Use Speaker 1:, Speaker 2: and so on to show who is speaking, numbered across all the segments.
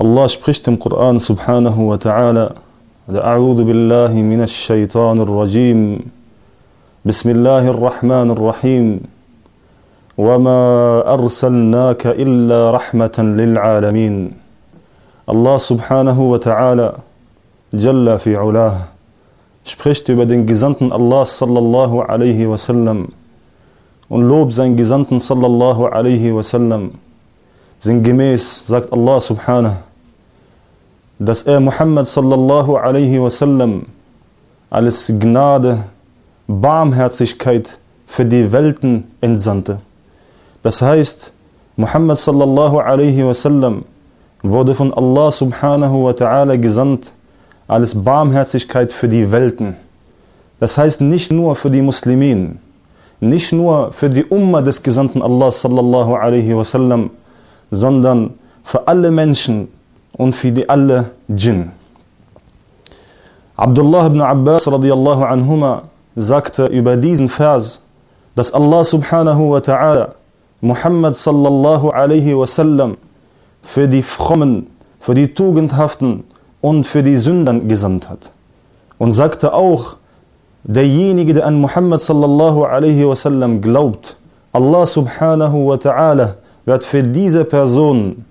Speaker 1: الله spricht im Koran سبحانه وتعالى. أعوذ بالله من الشيطان الرجيم. بسم الله الرحمن الرحيم. وما أرسلناك إلا رحمة للعالمين. الله سبحانه وتعالى جل في علاه. spricht über den Gesandten صلى الله عليه وسلم. Und lobt seinen صلى الله عليه وسلم. Sinngemäß sagt Allah subhanahu, dass er Muhammad sallallahu alaihi wasallam als Gnade, Barmherzigkeit für die Welten entsandte. Das heißt, Muhammad sallallahu alaihi wasallam wurde von Allah subhanahu wa ta'ala gesandt als Barmherzigkeit für die Welten. Das heißt nicht nur für die Muslimin, nicht nur für die Umma des Gesandten Allah sallallahu alaihi wasallam, sondern für alle Menschen und für die alle Djinn. Abdullah ibn Abbas radiallahu anhuma sagte über diesen Vers, dass Allah subhanahu wa ta'ala Muhammad sallallahu alaihi wasallam für die Frommen, für die Tugendhaften und für die Sündern gesandt hat. Und sagte auch, derjenige, der an Muhammad sallallahu alaihi wasallam glaubt, Allah subhanahu wa ta'ala wird für diese Person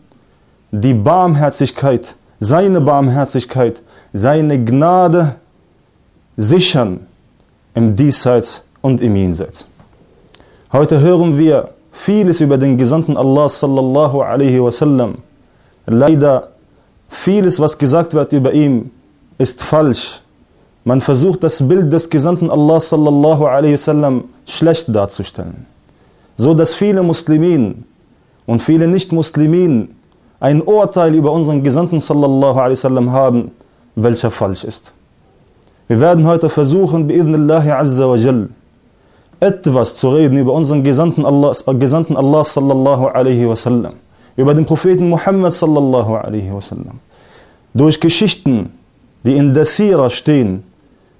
Speaker 1: die Barmherzigkeit, seine Barmherzigkeit, seine Gnade sichern im Diesseits und im Jenseits. Heute hören wir vieles über den Gesandten Allah sallallahu alaihi wasallam. Leider vieles, was gesagt wird über ihn, ist falsch. Man versucht das Bild des Gesandten Allah sallallahu alaihi wasallam schlecht darzustellen, so dass viele Muslimen und viele Nicht-Muslimin ein Urteil über unseren Gesandten sallallahu alaihi wasallam haben, welcher falsch ist. Wir werden heute versuchen, bi'idnillahi azza wa jall, etwas zu reden über unseren Gesandten Allah, Gesandten Allah sallallahu alaihi wasallam, über den Propheten Muhammad sallallahu alaihi wasallam. Durch Geschichten, die in der Sira stehen,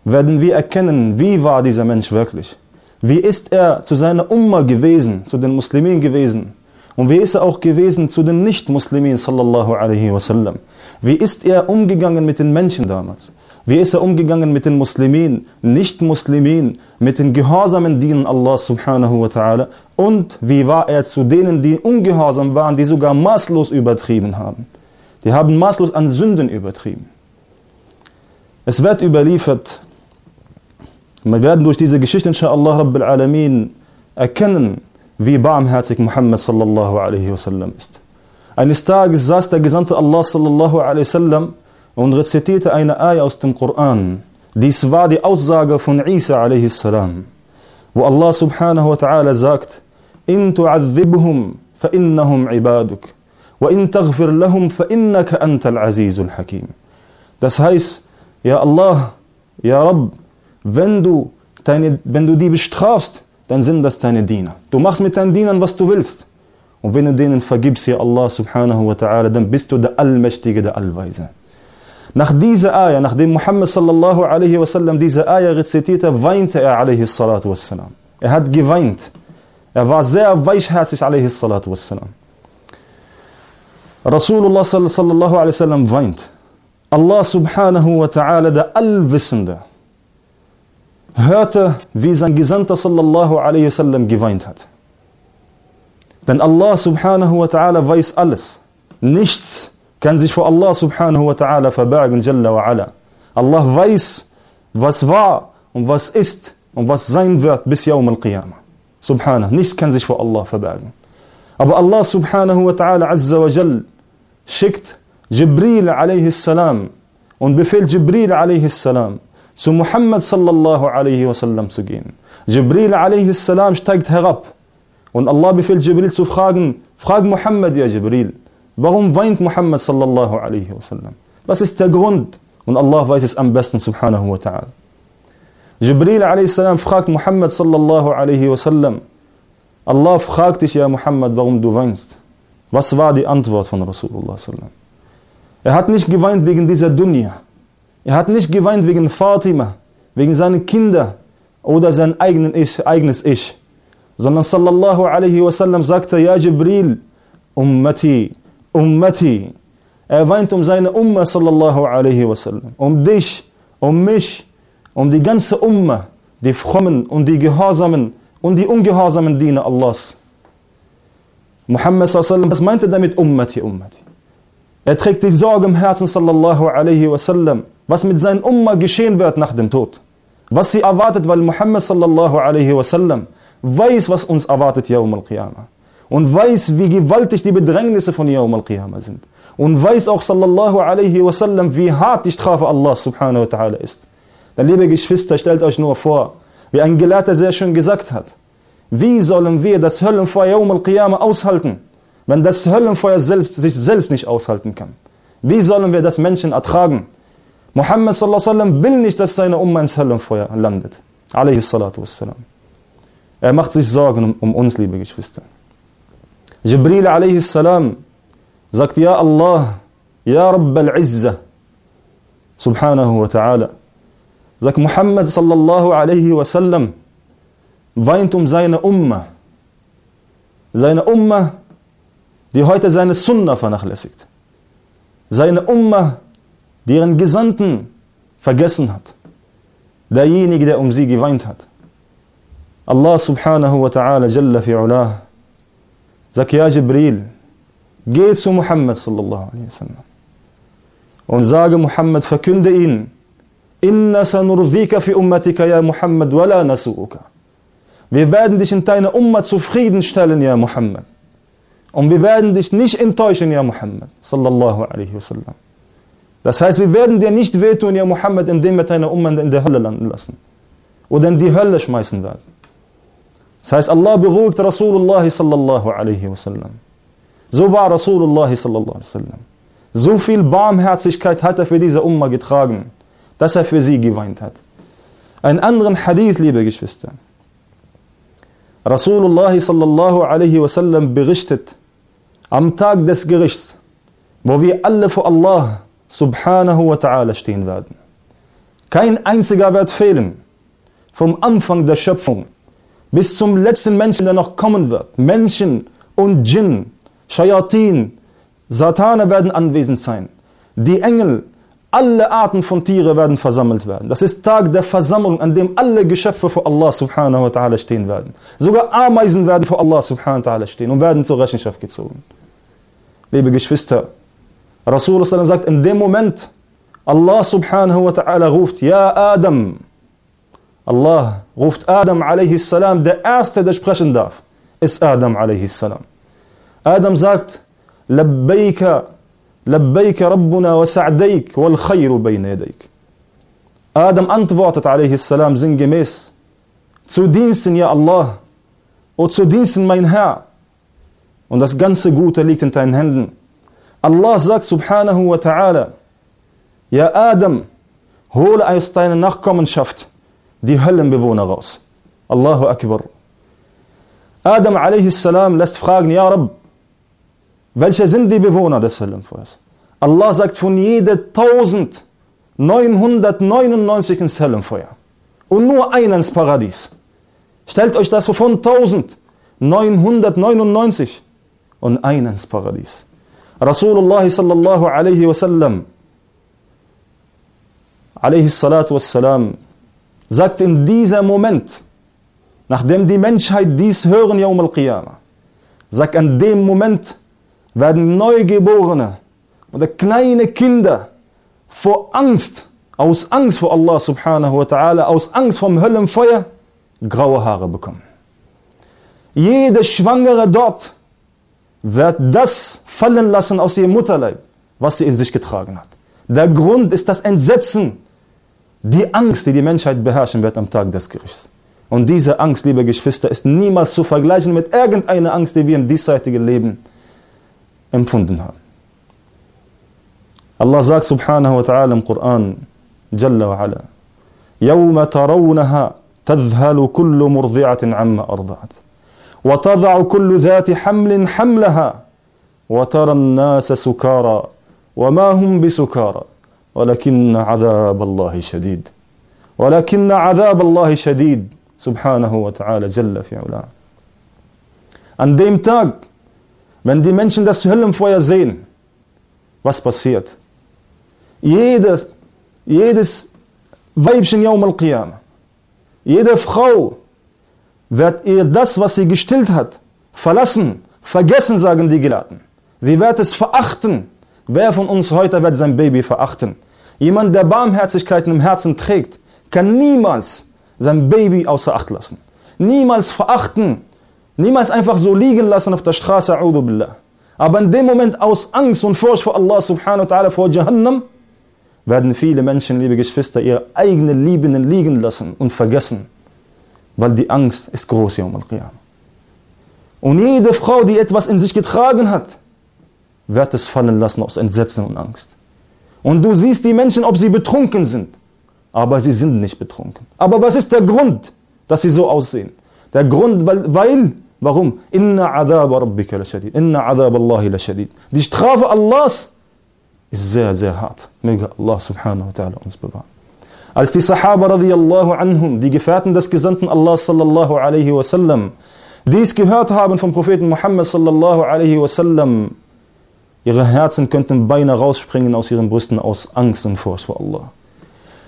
Speaker 1: werden wir erkennen, wie war dieser Mensch wirklich. Wie ist er zu seiner Umma gewesen, zu den Muslimen gewesen? Und wie ist er auch gewesen zu den Nicht-Muslimen sallallahu alaihi wasallam? Wie ist er umgegangen mit den Menschen damals? Wie ist er umgegangen mit den Muslimen, Nicht-Muslimen, mit den gehorsamen Dienen Allah subhanahu wa ta'ala? Und wie war er zu denen, die ungehorsam waren, die sogar maßlos übertrieben haben? Die haben maßlos an Sünden übertrieben. Es wird überliefert, wir werden durch diese Geschichte, inshallah Rabbil Alamin, erkennen, wie barmherzig Muhammad sallallahu alaihi wasallam ist. Eines Tages saß der Gesandte Allah sallallahu alaihi wasallam und rezitierte eine Ayah aus dem Koran. Dies war die Aussage von Isa alaihi salam, wo Allah subhanahu wa ta'ala sagt, innahum ibaduk wa in taghfir lahum fa innaka antal azizul hakim. Das heißt, ja Allah, ja Rabb, wenn du, deine, wenn du die bestrafst, dann sind das deine Diener. Du machst mit deinen Dienern, was du willst. Und wenn du denen vergibst, ja Allah subhanahu wa ta'ala, dann bist du der Allmächtige, der Allweise. Nach dieser Ayah, nachdem Muhammad sallallahu alaihi wasallam diese Ayah rezitierte, weinte er alaihi salatu wassalam. Er hat geweint. Er war sehr weichherzig alaihi salatu wassalam. Rasulullah sallallahu alaihi wasallam weint. Allah subhanahu wa ta'ala, der Allwissende, hörte, wie sein Gesandter sallallahu alaihi wasallam geweint hat. Denn Allah subhanahu wa ta'ala weiß alles. Nichts kann sich vor Allah subhanahu wa ta'ala verbergen, jalla wa ala. Allah weiß, was war und was ist und was sein wird bis Yawm al-Qiyamah. Subhanahu. Nichts kann sich vor Allah verbergen. Aber Allah subhanahu wa ta'ala azza wa jall schickt Jibril alaihi salam und befiehlt Jibril alaihi salam zu Muhammad sallallahu alaihi wasallam zu gehen. Jibril alaihi salam steigt herab und Allah befiehlt Jibril zu fragen, frag Muhammad ja Jibril, Warum weint Muhammad sallallahu alaihi wasallam? Was ist der Grund? Und Allah weiß es am besten, subhanahu wa ta'ala. Jibril a.s. fragt Muhammad sallallahu alaihi wasallam, Allah fragt dich, ja Muhammad, warum du weinst. Was war die Antwort von Rasulullah sallam? Er hat nicht geweint wegen dieser Dunya. Er hat nicht geweint wegen Fatima, wegen seiner Kinder oder sein eigenes Ich, sondern sallallahu alaihi wasallam sagte, ja Jibril, Ummati, Ummati. Er weint um seine Umma sallallahu alaihi wasallam, um dich, um mich, um die ganze Umma, die frommen und die gehorsamen und die ungehorsamen Diener Allahs. Muhammad sallallahu was meinte damit Ummati, Ummati? Er trägt die Sorge im Herzen sallallahu alaihi wasallam, was mit seinen Umma geschehen wird nach dem Tod. Was sie erwartet, weil Muhammad sallallahu alaihi wasallam weiß, was uns erwartet, Yawm al-Qiyamah und weiß, wie gewaltig die Bedrängnisse von Yawm al-Qiyamah sind. Und weiß auch, sallallahu alaihi wasallam, wie hart die Strafe Allah subhanahu wa ta'ala ist. Dann, liebe Geschwister, stellt euch nur vor, wie ein Gelehrter sehr schön gesagt hat, wie sollen wir das Höllenfeuer Yawm al-Qiyamah aushalten, wenn das Höllenfeuer selbst, sich selbst nicht aushalten kann? Wie sollen wir das Menschen ertragen? Muhammad wasallam will nicht, dass seine Umma ins Höllenfeuer landet. Alayhi salatu wassalam. Er macht sich Sorgen um, um uns, liebe Geschwister. Jibril a.s. sagt, Ja Allah, Ja Rabb al-Izza, subhanahu wa ta'ala. Sagt Muhammad sallallahu alaihi wasallam, weint um seine Umma. Seine Umma, die heute seine Sunna vernachlässigt. Seine Umma, die ihren Gesandten vergessen hat. Derjenige, der um sie geweint hat. Allah subhanahu wa ta'ala jalla fi'ulah Sag, ja Jibril, geh zu Muhammad sallallahu alaihi wasallam und sage Muhammad, verkünde ihn, inna sanurdika fi ummatika ya Muhammad wala nasu'uka. Wir werden dich in deiner Umma zufriedenstellen, ja Muhammad. Und wir werden dich nicht enttäuschen, ja Muhammad, sallallahu alaihi wasallam. Das heißt, wir werden dir nicht wehtun, ja Muhammad, indem wir deine Umma in der Hölle landen lassen. Oder in die Hölle schmeißen werden. Das heißt, Allah beruhigt Rasulullah sallallahu alaihi wasallam. So war Rasulullah sallallahu alaihi wasallam. So viel Barmherzigkeit hat er für diese Umma getragen, dass er für sie geweint hat. Einen anderen Hadith, liebe Geschwister. Rasulullah sallallahu alaihi wasallam berichtet am Tag des Gerichts, wo wir alle vor Allah subhanahu wa ta'ala stehen werden. Kein einziger wird fehlen vom Anfang der Schöpfung bis zum letzten Menschen, der noch kommen wird. Menschen und Djinn, Shayatin, Satane werden anwesend sein. Die Engel, alle Arten von Tiere werden versammelt werden. Das ist Tag der Versammlung, an dem alle Geschöpfe vor Allah subhanahu wa ta'ala stehen werden. Sogar Ameisen werden vor Allah subhanahu wa ta'ala stehen und werden zur Rechenschaft gezogen. Liebe Geschwister, Rasulullah sagt, in dem Moment, Allah subhanahu wa ta'ala ruft, Ja Adam, Allah ruft Adam a.s. Der Erste, der sprechen darf, ist Adam a.s. Adam sagt, Labbaika, Labbaika Rabbuna wa sa'daik wal khayru bayna yadayk. Adam antwortet a.s. sinngemäß, zu Diensten, ja Allah, und zu Diensten, mein Herr. Und das ganze Gute liegt in deinen Händen. Allah sagt subhanahu wa ta'ala, ja Adam, hole aus deiner Nachkommenschaft die Höllenbewohner raus. Allahu Akbar. Adam a.s. lässt fragen, Ja Rabb, welche sind die Bewohner des Höllenfeuers? Allah sagt, von jeder 1999 ins Höllenfeuer. Und nur einer ins Paradies. Stellt euch das vor, von 1999 und einer ins Paradies. Rasulullah sallallahu alaihi wasallam, alaihi salatu wassalam, sagt in diesem Moment, nachdem die Menschheit dies hören, Yawm al-Qiyamah, sagt an dem Moment werden Neugeborene oder kleine Kinder vor Angst, aus Angst vor Allah subhanahu wa ta'ala, aus Angst vom Höllenfeuer, graue Haare bekommen. Jede Schwangere dort wird das fallen lassen aus ihrem Mutterleib, was sie in sich getragen hat. Der Grund ist das Entsetzen, die Angst, die die Menschheit beherrschen wird am Tag des Gerichts. Und diese Angst, liebe Geschwister, ist niemals zu vergleichen mit irgendeiner Angst, die wir im diesseitigen Leben empfunden haben. Allah sagt subhanahu wa ta'ala im Koran, Jalla wa ala, يوم ترونها تذهل كل مرضعة عما أرضعت وتضع كل ذات حمل حملها وترى الناس سكارى وما هم بسكارى ولكن عذاب الله شديد. ولكن عذاب الله شديد. سبحانه وتعالى جل في علاه. An dem Tag, wenn die Menschen das Höllenfeuer sehen, was passiert? Jedes, jedes Weibchen Yawm al-Qiyamah, jede Frau wird ihr das, was sie gestillt hat, verlassen, vergessen, sagen die Gelaten. Sie wird es verachten. Wer von uns heute wird sein Baby verachten? Jemand, der Barmherzigkeiten im Herzen trägt, kann niemals sein Baby außer Acht lassen. Niemals verachten. Niemals einfach so liegen lassen auf der Straße. Aber in dem Moment aus Angst und Furcht vor Allah subhanahu wa ta'ala vor Jahannam werden viele Menschen, liebe Geschwister, ihre eigenen Liebenden liegen lassen und vergessen. Weil die Angst ist groß, Yawm al-Qiyamah. Und jede Frau, die etwas in sich getragen hat, wird es fallen lassen aus Entsetzen und Angst. Und du siehst die Menschen, ob sie betrunken sind. Aber sie sind nicht betrunken. Aber was ist der Grund, dass sie so aussehen? Der Grund, weil, weil warum? Inna adab rabbika la shadid. Inna adab Allahi la shadid. Die Strafe Allahs ist sehr, sehr hart. Möge Allah subhanahu wa ta'ala uns bewahren. Als die Sahaba radiyallahu anhum, die Gefährten des Gesandten Allah sallallahu alaihi wasallam, dies gehört haben vom Propheten Muhammad sallallahu alaihi wasallam, ihre Herzen könnten beinahe rausspringen aus ihren Brüsten aus Angst und Furcht vor Allah.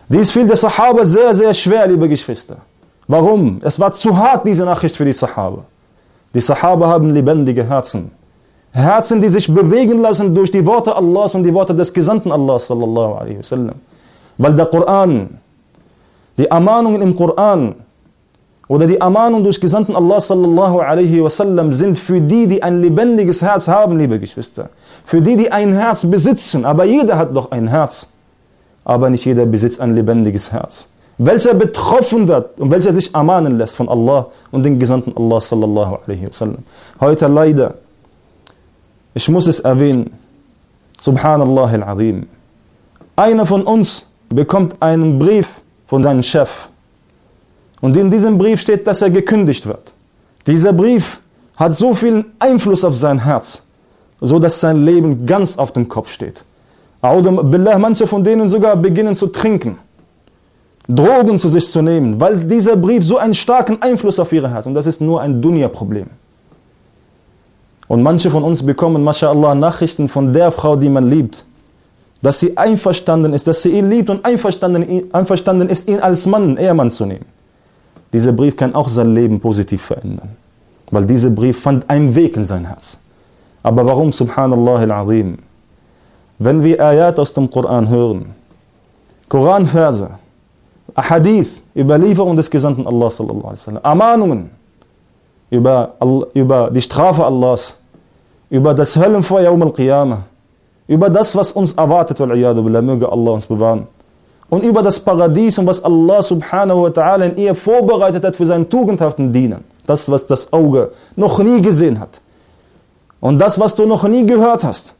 Speaker 1: Dies fiel der Sahaba sehr, sehr schwer, liebe Geschwister. Warum? Es war zu hart, diese Nachricht für die Sahaba. Die Sahaba haben lebendige Herzen. Herzen, die sich bewegen lassen durch die Worte Allahs und die Worte des Gesandten Allahs sallallahu alaihi wasallam. Weil der Koran, die Ermahnungen im Koran oder die Ermahnungen durch Gesandten Allah sallallahu alaihi wasallam sind für die, die ein lebendiges Herz haben, liebe Geschwister. Für die, die ein Herz besitzen. Aber jeder hat doch ein Herz. Aber nicht jeder besitzt ein lebendiges Herz. Welcher betroffen wird und welcher sich ermahnen lässt von Allah und den Gesandten Allah sallallahu alaihi wasallam. Heute leider ich muss es erwähnen. Subhanallah al-Azim. Einer von uns bekommt einen Brief von seinem Chef. Und in diesem Brief steht, dass er gekündigt wird. Dieser Brief hat so viel Einfluss auf sein Herz, so dass sein Leben ganz auf dem Kopf steht. Billah, manche von denen sogar beginnen zu trinken, Drogen zu sich zu nehmen, weil dieser Brief so einen starken Einfluss auf ihre hat. Und das ist nur ein Dunya-Problem. Und manche von uns bekommen, mashallah, Nachrichten von der Frau, die man liebt. Dass sie einverstanden ist, dass sie ihn liebt und einverstanden, einverstanden ist, ihn als Mann, Ehemann zu nehmen. Dieser Brief kann auch sein Leben positiv verändern. Weil dieser Brief fand einen Weg in sein Herz. Aber warum, subhanallah al-azim? Wenn wir Ayat aus dem Koran hören, Koranverse, Ahadith, Überlieferung des Gesandten Allah sallallahu alaihi wasallam, Ermahnungen, über, über die Strafe Allahs, über das Höllenfeuer um al-Qiyamah, über das, was uns erwartet, billah, möge Allah uns bewahren. Und über das Paradies und was Allah subhanahu wa ta'ala in ihr vorbereitet hat für seinen tugendhaften Dienern. Das, was das Auge noch nie gesehen hat. Und das, was du noch nie gehört hast.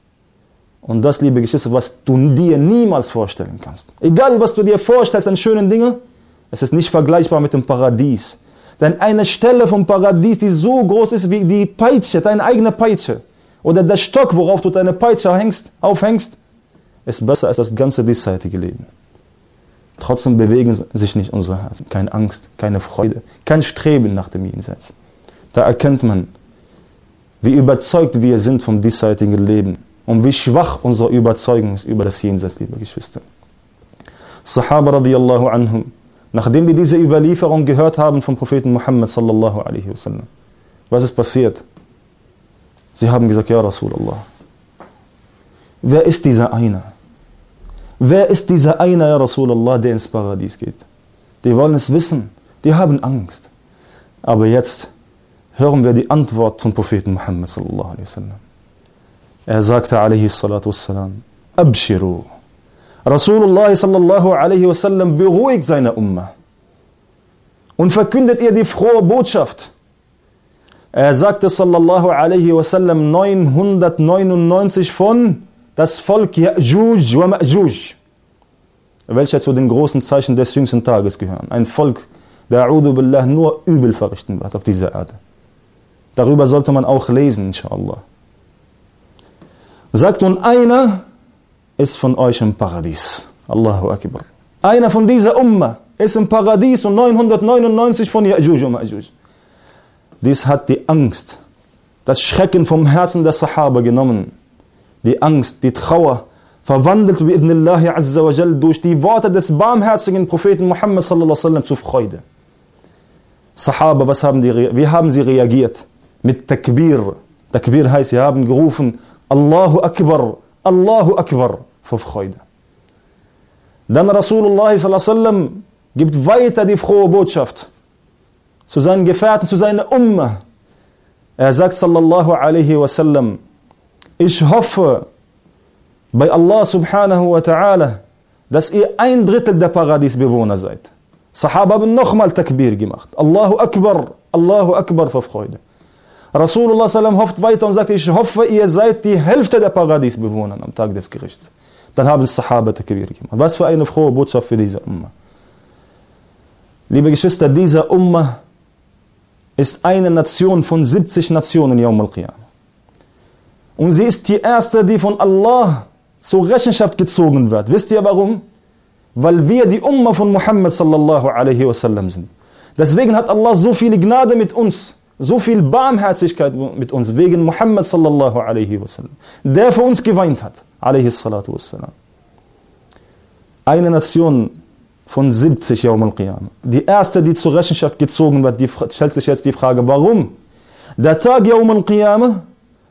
Speaker 1: Und das, liebe Geschwister, was du dir niemals vorstellen kannst. Egal, was du dir vorstellst an schönen Dingen, es ist nicht vergleichbar mit dem Paradies. Denn eine Stelle vom Paradies, die so groß ist wie die Peitsche, deine eigene Peitsche, oder der Stock, worauf du deine Peitsche hängst, aufhängst, ist besser als das ganze diesseitige Leben. Trotzdem bewegen sich nicht unsere Herzen. Keine Angst, keine Freude, kein Streben nach dem Jenseits. Da erkennt man, wie überzeugt wir sind vom diesseitigen Leben und wie schwach unsere Überzeugung ist über das Jenseits, liebe Geschwister. Sahaba radiallahu anhum, Nachdem wir diese Überlieferung gehört haben vom Propheten Muhammad sallallahu alaihi wasallam, was ist passiert? Sie haben gesagt, ja Rasulallah, wer ist dieser einer? Wer ist dieser einer, ja Rasulallah, der ins Paradies geht? Die wollen es wissen, die haben Angst. Aber jetzt hören wir die Antwort vom Propheten Muhammad sallallahu alaihi wasallam. Er sagte alaihi salatu wassalam, Abshiru. Rasulullah sallallahu alaihi wasallam beruhigt seine Umma und verkündet ihr die frohe Botschaft. Er sagte sallallahu alaihi wasallam 999 von das Volk Ya'juj wa Ma'juj, welche zu den großen Zeichen des jüngsten Tages gehören. Ein Volk, der A'udhu Billah nur Übel verrichten wird auf dieser Erde. Darüber sollte man auch lesen, inshallah. Sagt nun, einer ist von euch im Paradies. Allahu Akbar. Einer von dieser Umma ist im Paradies und 999 von Ya'juj und Ma'juj. Dies hat die Angst, das Schrecken vom Herzen der Sahaba genommen. Die Angst, die Trauer, verwandelt bi'idnillahi azza wa jal durch die Worte des barmherzigen Propheten Muhammad sallallahu alaihi wasallam zu Freude. Sahaba, was haben die, wie haben sie reagiert? Mit Takbir. Takbir heißt, sie haben gerufen, Allahu Akbar, Allahu Akbar, vor Freude. Dann Rasulullah sallallahu alaihi wasallam gibt weiter die frohe Botschaft zu seinen Gefährten, zu seiner Umma. Er sagt sallallahu alaihi wasallam, ich hoffe bei Allah subhanahu wa ta'ala, dass ihr ein Drittel der Paradiesbewohner seid. Sahaba haben nochmal Takbir gemacht. Allahu Akbar, Allahu Akbar vor Freude. Rasulullah sallam hofft weiter und sagt, ich hoffe, ihr seid die Hälfte der Paradiesbewohner am Tag des Gerichts. Dann haben Sahaba Takbir gemacht. Was für eine frohe Botschaft für diese Umma. Liebe Geschwister, diese Umma ist eine Nation von 70 Nationen Yawm al-Qiyamah. Und sie ist die erste, die von Allah zur Rechenschaft gezogen wird. Wisst ihr warum? Weil wir die Umma von Muhammad sallallahu alaihi wasallam sind. Deswegen hat Allah so viel Gnade mit uns, so viel Barmherzigkeit mit uns, wegen Muhammad sallallahu alaihi wasallam, der für uns geweint hat, alaihi salatu wassalam. Eine Nation von 70 Yawm al-Qiyamah. Die erste, die zur Rechenschaft gezogen wird, die stellt sich jetzt die Frage, warum? Der Tag Yawm al-Qiyamah,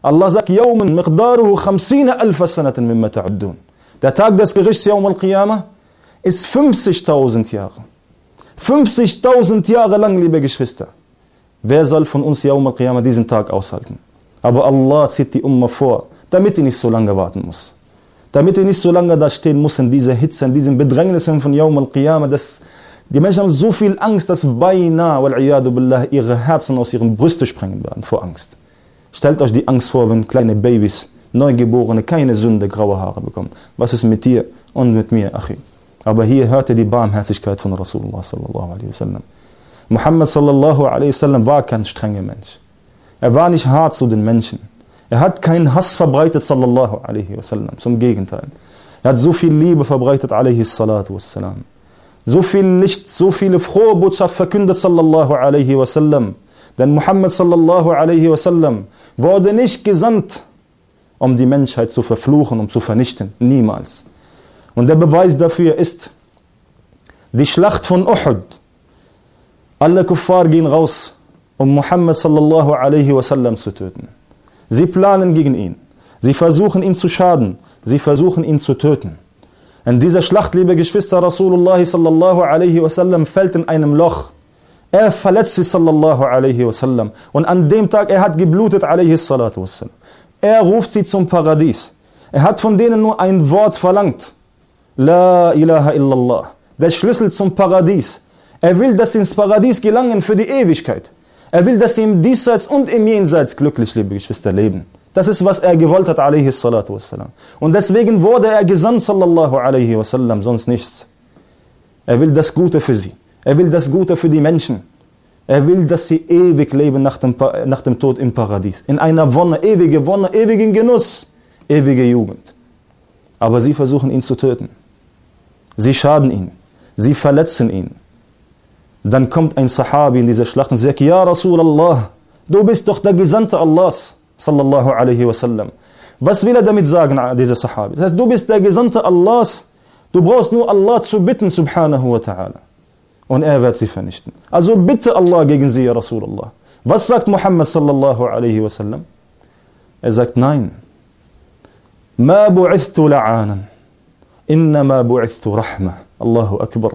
Speaker 1: Allah sagt, Yawman miqdaruhu 50 alfa sanatin mimma ta'uddun. Der Tag des Gerichts Yawm al-Qiyamah ist 50.000 Jahre. 50.000 Jahre lang, liebe Geschwister. Wer soll von uns Yawm al-Qiyamah diesen Tag aushalten? Aber Allah zieht die Umma vor, damit die nicht so lange warten muss damit ihr nicht so lange da stehen muss in dieser Hitze, in diesen Bedrängnissen von Yawm al-Qiyamah, dass die Menschen haben so viel Angst, dass beinahe, billah, ihre Herzen aus ihren Brüsten sprengen werden vor Angst. Stellt euch die Angst vor, wenn kleine Babys, Neugeborene, keine Sünde, graue Haare bekommen. Was ist mit dir und mit mir, Achi? Aber hier hört ihr die Barmherzigkeit von Rasulullah sallallahu alaihi wasallam. Muhammad sallallahu alaihi wasallam war kein strenger Mensch. Er war nicht hart zu den Menschen. Er hat keinen Hass verbreitet, sallallahu alaihi wasallam. Zum Gegenteil. Er hat so viel Liebe verbreitet, alaihi salatu wassalam. So viel Licht, so viele frohe Botschaft verkündet, sallallahu alaihi wasallam. Denn Muhammad sallallahu alaihi wasallam wurde nicht gesandt, um die Menschheit zu verfluchen, um zu vernichten. Niemals. Und der Beweis dafür ist die Schlacht von Uhud. Alle Kuffar gehen raus, um Muhammad sallallahu alaihi wasallam zu töten. Sie planen gegen ihn. Sie versuchen ihn zu schaden. Sie versuchen ihn zu töten. In dieser Schlacht, liebe Geschwister, Rasulullah sallallahu alaihi wasallam fällt in einem Loch. Er verletzt sich sallallahu alaihi wasallam. Und an dem Tag, er hat geblutet alaihi salatu wasallam. Er ruft sie zum Paradies. Er hat von denen nur ein Wort verlangt. La ilaha illallah. Der Schlüssel zum Paradies. Er will, dass sie ins Paradies gelangen für die Ewigkeit. Er will, dass sie im Diesseits und im Jenseits glücklich, liebe Geschwister, leben. Das ist, was er gewollt hat, alaihi salatu wassalam. Und deswegen wurde er gesandt, sallallahu alaihi wasallam, sonst nichts. Er will das Gute für sie. Er will das Gute für die Menschen. Er will, dass sie ewig leben nach dem, nach dem Tod im Paradies. In einer Wonne, ewige Wonne, ewigen Genuss, ewige Jugend. Aber sie versuchen ihn zu töten. Sie schaden ihn. Sie verletzen ihn. Dann kommt ein Sahabi in diese Schlacht und sagt, Ja Rasulallah, du bist doch der Gesandte Allahs, sallallahu alaihi wasallam. Was will er damit sagen, dieser Sahabi? Das heißt, du bist der Gesandte Allahs, du brauchst nur Allah zu bitten, subhanahu wa ta'ala. Und er wird sie vernichten. Also bitte Allah gegen sie, Ja Rasulallah. Was sagt Muhammad sallallahu alaihi wasallam? Er sagt, nein. Ma bu'ithtu la'anan. Innama bu'ithtu rahma. Allahu akbar.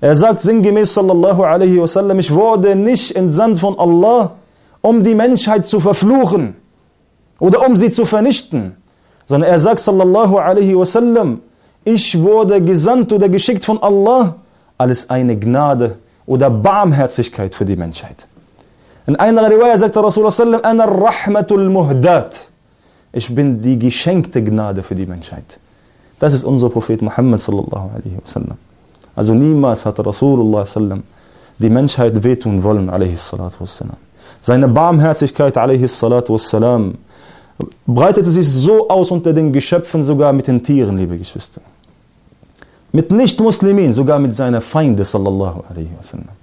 Speaker 1: Er sagt sinngemäß, sallallahu alaihi wasallam, ich wurde nicht entsandt von Allah, um die Menschheit zu verfluchen oder um sie zu vernichten, sondern er sagt, sallallahu alaihi wasallam, ich wurde gesandt oder geschickt von Allah als eine Gnade oder Barmherzigkeit für die Menschheit. In einer Riwaya sagt der Rasulullah sallam, ana rahmatul muhdat. Ich bin die geschenkte Gnade für die Menschheit. Das ist unser Prophet Muhammad sallallahu alaihi wasallam. Also niemals hat Rasulullah sallam die Menschheit wehtun wollen, wassalam. Seine Barmherzigkeit, wassalam, breitete sich so aus unter den Geschöpfen, sogar mit den Tieren, liebe Geschwister. Mit Nicht-Muslimin, sogar mit seinen Feinden, sallallahu alaihi wasallam.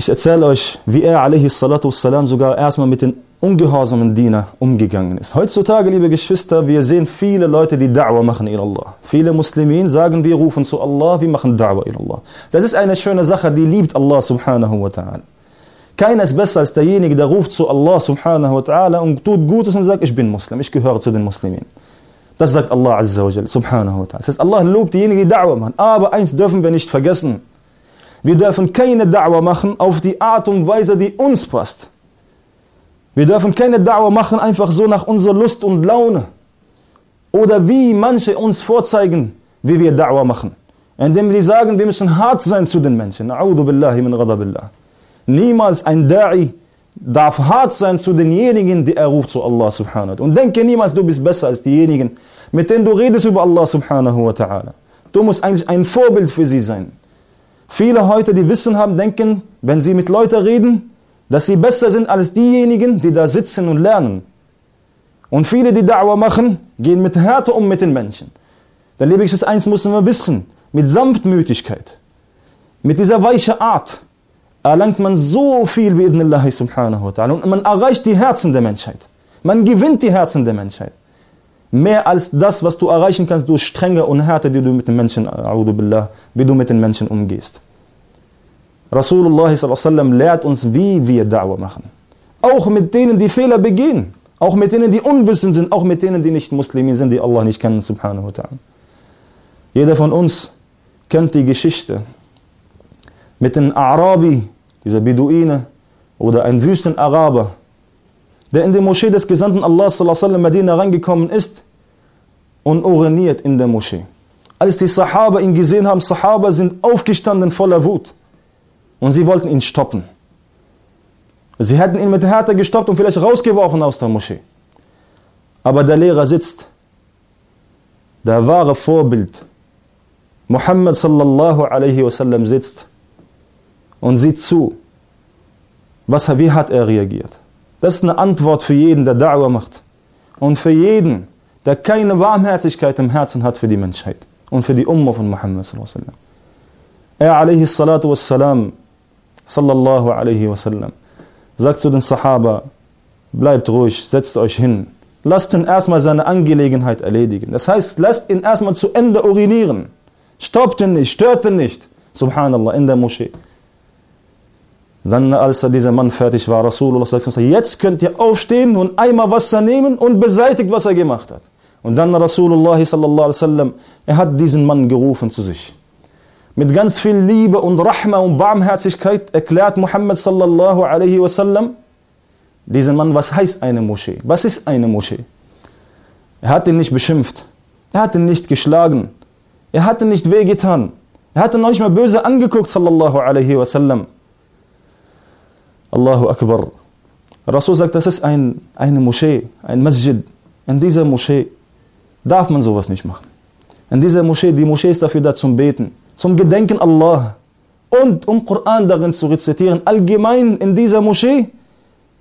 Speaker 1: Ich erzähle euch, wie er, wassalam, sogar erstmal mit den ungehorsamen Diener umgegangen ist. Heutzutage, liebe Geschwister, wir sehen viele Leute, die Da'wah machen in Allah. Viele Muslimin sagen, wir rufen zu Allah, wir machen Da'wah in Allah. Das ist eine schöne Sache, die liebt Allah subhanahu wa ta'ala. Keiner ist besser als derjenige, der ruft zu Allah subhanahu wa ta'ala und tut Gutes und sagt, ich bin Muslim, ich gehöre zu den Muslimen. Das sagt Allah azza wa subhanahu wa ta'ala. Das heißt, Allah lobt diejenigen, die Da'wah machen. Aber eins dürfen wir nicht vergessen. Wir dürfen keine Da'wah machen auf die Art und Weise, die uns passt. Wir dürfen keine Da'wah machen einfach so nach unserer Lust und Laune. Oder wie manche uns vorzeigen, wie wir Da'wah machen. Indem wir sagen, wir müssen hart sein zu den Menschen. A'udhu billahi min ghadabillah. Niemals ein Da'i darf hart sein zu denjenigen, die er ruft zu Allah subhanahu wa ta'ala. Und denke niemals, du bist besser als diejenigen, mit denen du redest über Allah subhanahu wa ta'ala. Du musst eigentlich ein Vorbild für sie sein. Viele heute, die Wissen haben, denken, wenn sie mit Leuten reden, dass sie besser sind als diejenigen, die da sitzen und lernen. Und viele, die Da'wah machen, gehen mit Härte um mit den Menschen. Dann liebe ich das eins, müssen wir wissen, mit Sanftmütigkeit, mit dieser weichen Art, erlangt man so viel wie Allah subhanahu wa ta'ala. Und man erreicht die Herzen der Menschheit. Man gewinnt die Herzen der Menschheit. Mehr als das, was du erreichen kannst durch Strenge und Härte, die du mit den Menschen, billah, wie du mit den Menschen umgehst. Rasulullah lehrt uns, wie wir Da'wah machen. Auch mit denen, die Fehler begehen. Auch mit denen, die unwissend sind. Auch mit denen, die nicht Muslimen sind, die Allah nicht kennen, subhanahu wa ta'ala. Jeder von uns kennt die Geschichte mit den Arabi, dieser Beduine oder ein Wüstenaraber, der in die Moschee des Gesandten Allah sallam Medina reingekommen ist und uriniert in der Moschee. Als die Sahaba ihn gesehen haben, Sahaba sind aufgestanden voller Wut. Und sie wollten ihn stoppen. Sie hätten ihn mit Härte gestoppt und vielleicht rausgeworfen aus der Moschee. Aber der Lehrer sitzt. Der wahre Vorbild. Muhammad sallallahu alaihi wasallam sitzt und sieht zu. Was, wie hat er reagiert? Das ist eine Antwort für jeden, der Da'wah macht. Und für jeden, der keine Warmherzigkeit im Herzen hat für die Menschheit und für die Umma von Muhammad. Er alaihi salatu wassalam sallallahu alaihi wasallam, sagt zu den Sahaba, bleibt ruhig, setzt euch hin. Lasst ihn erstmal seine Angelegenheit erledigen. Das heißt, lasst ihn erstmal zu Ende urinieren. Stoppt ihn nicht, stört ihn nicht. Subhanallah, in der Moschee. Dann, als dieser Mann fertig war, Rasulullah sagt, jetzt könnt ihr aufstehen und einmal Wasser nehmen und beseitigt, was er gemacht hat. Und dann Rasulullah sallallahu alaihi wasallam, er hat diesen Mann gerufen zu sich mit ganz viel Liebe und Rahma und Barmherzigkeit erklärt Muhammad sallallahu alaihi wasallam diesen Mann, was heißt eine Moschee? Was ist eine Moschee? Er hat ihn nicht beschimpft. Er hat ihn nicht geschlagen. Er hat ihn nicht wehgetan. Er hat ihn noch nicht mal böse angeguckt, sallallahu alaihi wasallam. Allahu Akbar. Rasul sagt, das ist ein, eine Moschee, ein Masjid. In dieser Moschee darf man sowas nicht machen. In dieser Moschee, die Moschee ist dafür da zum Beten zum Gedenken Allah und um Koran darin zu rezitieren. Allgemein in dieser Moschee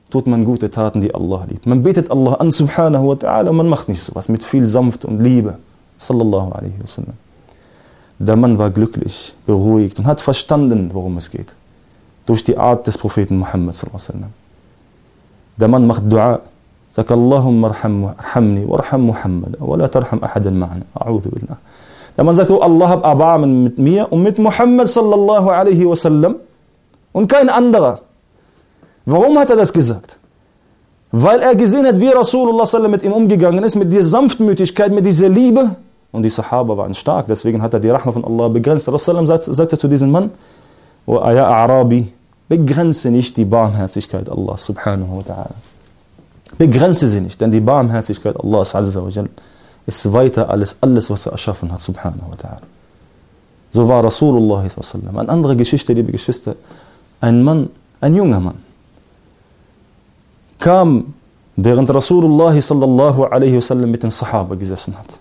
Speaker 1: tut man gute Taten, die Allah liebt. Man betet Allah an subhanahu wa ta'ala und man macht nicht sowas mit viel Sanft und Liebe. Sallallahu alaihi wasallam. Der Mann war glücklich, beruhigt und hat verstanden, worum es geht. Durch die Art des Propheten Muhammad. Der Mann macht Dua, sagt Allahumma arhamni warham Muhammad wa la tarham ahadan ma'ana. A'udhu billah. Der Mann sagt, oh Allah, hab Erbarmen mit mir und mit Muhammad sallallahu alaihi wasallam und kein anderer. Warum hat er das gesagt? Weil er gesehen hat, wie Rasulullah sallam mit ihm umgegangen ist, mit dieser Sanftmütigkeit, mit dieser Liebe. Und die Sahaba waren stark, deswegen hat er die Rahma von Allah begrenzt. Rasulullah sagt, sagte zu diesem Mann, O Aya Arabi, begrenze nicht die Barmherzigkeit Allah subhanahu wa ta'ala. Begrenze sie nicht, denn die Barmherzigkeit Allah azza wa ist weiter als alles, was er erschaffen hat, subhanahu wa ta'ala. So war Rasulullah sallam. Eine andere Geschichte, liebe Geschwister, ein Mann, ein junger Mann, kam während Rasulullah sallallahu alaihi wasallam mit den Sahaba gesessen hat.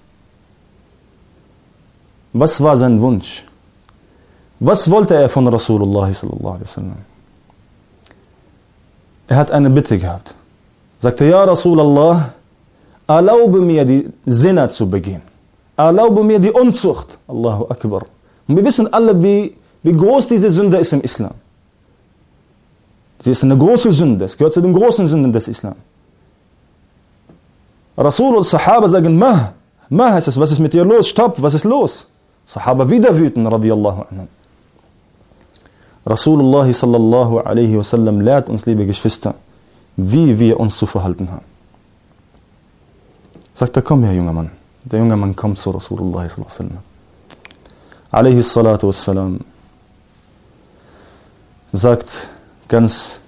Speaker 1: Was war sein Wunsch? Was wollte er von Rasulullah sallallahu alaihi wasallam? Er hat eine Bitte gehabt. Sagte, ja Rasulallah, erlaube mir die Sinne zu begehen. Erlaube mir die Unzucht. Allahu Akbar. Und wir wissen alle, wie, wie groß diese Sünde ist im Islam. Sie ist eine große Sünde. Es gehört zu den großen Sünden des Islam. Rasul und Sahaba sagen, Ma, Ma heißt es, was ist mit dir los? Stopp, was ist los? Sahaba wieder wüten, radiallahu anhu. Rasulullah sallallahu alaihi wasallam lehrt uns, liebe Geschwister, wie wir uns zu verhalten haben. Sagt er, komm her, junger Mann. Der junge Mann kommt zu Rasulullah sallallahu alaihi wasallam. Sagt ganz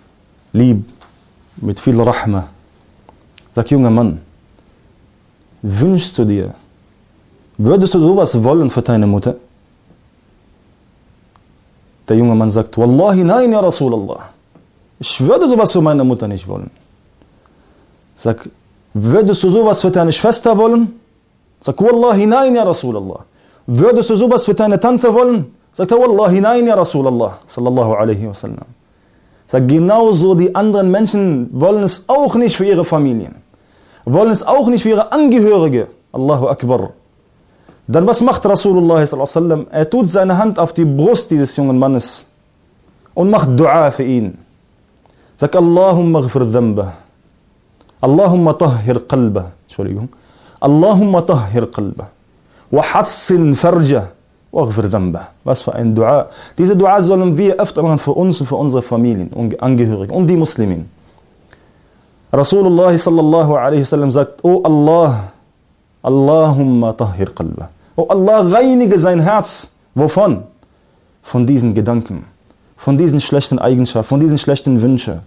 Speaker 1: lieb, mit viel Rahma. Sagt, junger Mann, wünschst du dir, würdest du sowas wollen für deine Mutter? Der junge Mann sagt, Wallahi nein, ja Rasulallah. Ich würde sowas für meine Mutter nicht wollen. Sag, würdest du sowas für deine Schwester wollen? Sag, Wallahi nein, ja Rasulallah. Würdest du sowas für deine Tante wollen? Sagt er, Wallahi nein, ja Rasulallah. Sallallahu alaihi wasallam. Sag, genauso die anderen Menschen wollen es auch nicht für ihre Familien. Wollen es auch nicht für ihre Angehörige. Allahu Akbar. Dann was macht Rasulullah sallallahu Er tut seine Hand auf die Brust dieses jungen Mannes und macht Dua für ihn. Sag Allahumma ghfir dhanbah. Allahumma tahhir qalbah. Entschuldigung. Allahumma tahhir qalbah. Wahassin farjah. Waghfir dhanbah. Was für ein Dua. Diese Dua sollen wir öfter machen für uns und für unsere Familien und Angehörigen und die Muslimen. Rasulullah sallallahu alaihi wasallam sagt, Oh Allah, Allahumma tahhir Oh Allah, reinige sein Herz. Wovon? Von diesen Gedanken, von diesen schlechten Eigenschaften, von diesen schlechten Wünschen.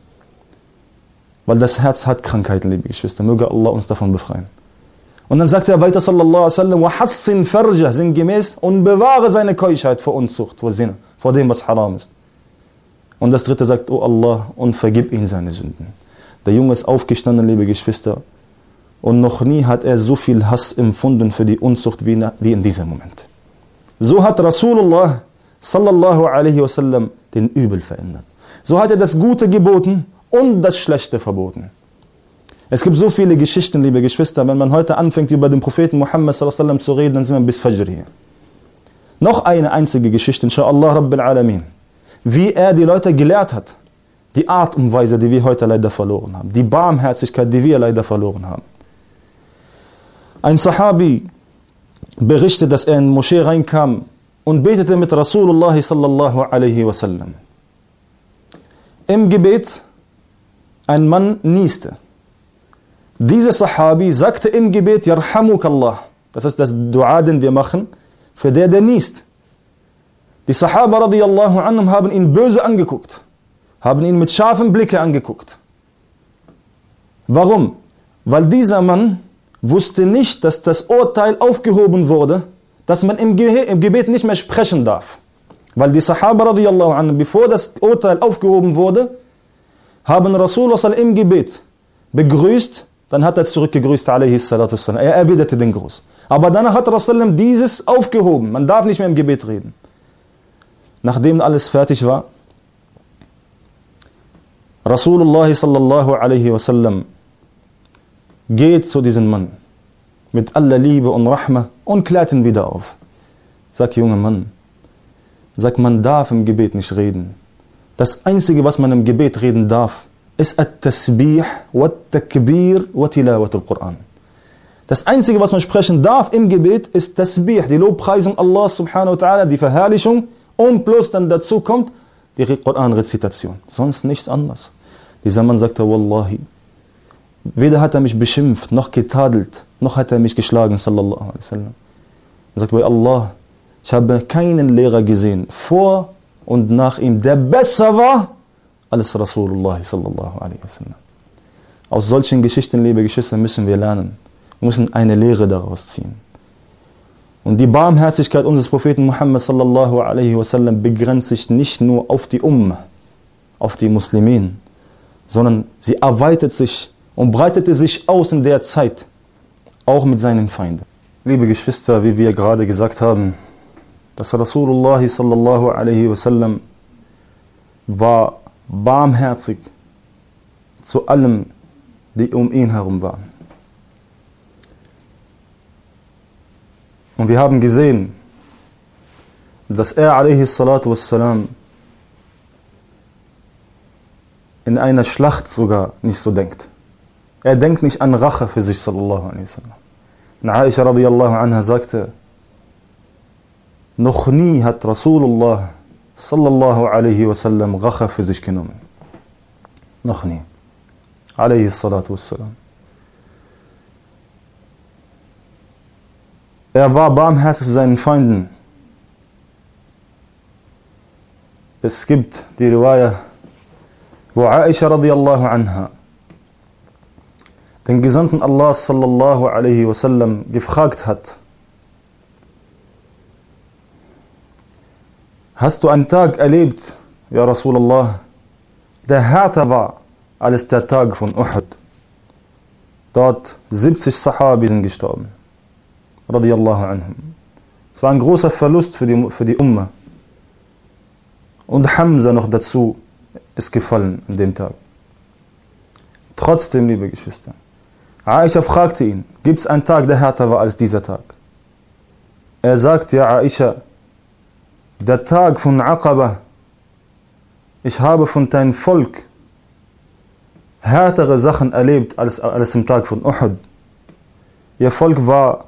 Speaker 1: Weil das Herz hat Krankheiten, liebe Geschwister. Möge Allah uns davon befreien. Und dann sagt er weiter, sallallahu alaihi wasallam, hassin farjah, sinngemäß, und bewahre seine Keuschheit vor Unzucht, vor Sinne, vor dem, was haram ist. Und das dritte sagt, oh Allah, und vergib ihm seine Sünden. Der Junge ist aufgestanden, liebe Geschwister, und noch nie hat er so viel Hass empfunden für die Unzucht wie in diesem Moment. So hat Rasulullah sallallahu alaihi wasallam den Übel verändert. So hat er das Gute geboten und das Schlechte verboten. Es gibt so viele Geschichten, liebe Geschwister, wenn man heute anfängt, über den Propheten Muhammad sallallahu alaihi wasallam zu reden, dann sind wir bis Fajr hier. Noch eine einzige Geschichte, inshallah Rabbil Alamin. Wie er die Leute gelehrt hat. Die Art und Weise, die wir heute leider verloren haben. Die Barmherzigkeit, die wir leider verloren haben. Ein Sahabi berichtet, dass er in die Moschee reinkam und betete mit Rasulullah sallallahu alaihi wasallam. Im Gebet ein Mann nieste. Dieser Sahabi sagte im Gebet, Yarhamuk Allah. Das ist das Dua, den wir machen, für der, der niest. Die Sahaba radiallahu anhum haben ihn böse angeguckt, haben ihn mit scharfen Blicke angeguckt. Warum? Weil dieser Mann wusste nicht, dass das Urteil aufgehoben wurde, dass man im, Ge im Gebet nicht mehr sprechen darf. Weil die Sahaba radiallahu anhu, bevor das Urteil aufgehoben wurde, haben Rasulullah im Gebet begrüßt, dann hat er zurückgegrüßt, Er erwiderte den Gruß. Aber danach hat Rasulullah dieses aufgehoben. Man darf nicht mehr im Gebet reden. Nachdem alles fertig war, Rasulullah sallallahu alaihi wasallam geht zu diesem Mann mit aller Liebe und Rahma und klärt ihn wieder auf. Sag, junger Mann, sag, man darf im Gebet nicht reden. Das Einzige, was man im Gebet reden darf, ist At-Tasbih, Wat-Takbir, Wat-Tilawat al-Quran. Das Einzige, was man sprechen darf im Gebet, ist Tasbih, die Lobpreisung Allah subhanahu wa ta'ala, die Verherrlichung und bloß dann dazu kommt die Quran-Rezitation. Sonst nichts anderes. Dieser Mann sagte, Wallahi, Weder hat er mich beschimpft, noch getadelt, noch hat er mich geschlagen, sallallahu alaihi wasallam. Er sagt, bei Allah, ich habe keinen Lehrer gesehen, vor und nach ihm, der besser war als Rasulullah sallallahu alaihi wasallam. Aus solchen Geschichten, liebe Geschwister, müssen wir lernen. Wir müssen eine Lehre daraus ziehen. Und die Barmherzigkeit unseres Propheten Muhammad sallallahu alaihi wasallam begrenzt sich nicht nur auf die Ummah, auf die Muslimen, sondern sie erweitert sich und breitete sich aus in der Zeit, auch mit seinen Feinden. Liebe Geschwister, wie wir gerade gesagt haben, dass Rasulullah sallallahu alaihi wasallam war barmherzig zu allem, die um ihn herum waren. Und wir haben gesehen, dass er alaihi salatu wassalam in einer Schlacht sogar nicht so denkt. Er denkt nicht an Rache für sich, sallallahu alaihi wasallam. Und Aisha radiallahu anha sagte, noch nie hat Rasulullah sallallahu alaihi wasallam Rache für sich genommen. Noch nie. Alaihi salatu wassalam. Er war barmherzig zu seinen Feinden. Es gibt die Riwaya, wo Aisha radiallahu anha den Gesandten Allah sallallahu alaihi wasallam gefragt hat, Hast du einen Tag erlebt, ja Rasulallah, der härter war als der Tag von Uhud? Dort 70 Sahabi sind gestorben. Radiallahu anhum. Es war ein großer Verlust für die, für die Ummah. Und Hamza noch dazu ist gefallen an dem Tag. Trotzdem, liebe Geschwister, Aisha fragte ihn, gibt es einen Tag, der härter war als dieser Tag? Er sagte, ja Aisha, der Tag von Aqaba, ich habe von deinem Volk härtere Sachen erlebt als, als am Tag von Uhud. Ihr Volk war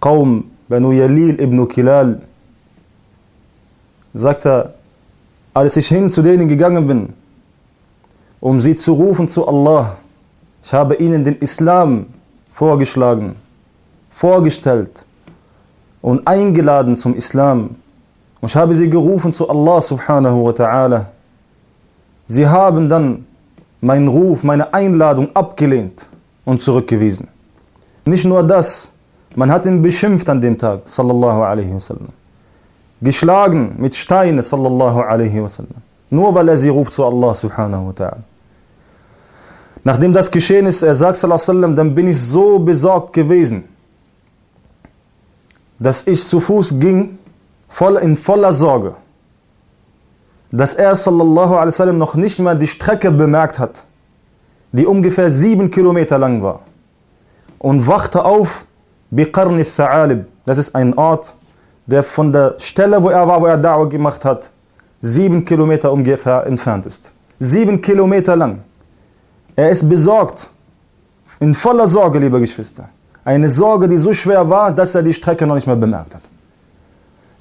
Speaker 1: Qaum Banu Yalil ibn Kilal. Sagt er, als ich hin zu denen gegangen bin, um sie zu rufen zu Allah, ich habe ihnen den Islam vorgeschlagen, vorgestellt und eingeladen zum Islam. Und ich habe sie gerufen zu Allah subhanahu wa ta'ala. Sie haben dann meinen Ruf, meine Einladung abgelehnt und zurückgewiesen. Nicht nur das, man hat ihn beschimpft an dem Tag, sallallahu alaihi wasallam. Geschlagen mit Steinen, sallallahu alaihi wasallam. Nur weil er sie ruft zu Allah subhanahu wa ta'ala. Nachdem das geschehen ist, er sagt, wasallam, dann bin ich so besorgt gewesen, dass ich zu Fuß ging voll, in voller Sorge, dass er sallallahu wasallam noch nicht mal die Strecke bemerkt hat, die ungefähr sieben Kilometer lang war und wachte auf Biqarni Tha'alib. Das ist ein Ort, der von der Stelle, wo er war, wo er Da'wah gemacht hat, sieben Kilometer ungefähr entfernt ist. Sieben Kilometer lang. Er ist besorgt, in voller Sorge, liebe Geschwister. Eine Sorge, die so schwer war, dass er die Strecke noch nicht mehr bemerkt hat.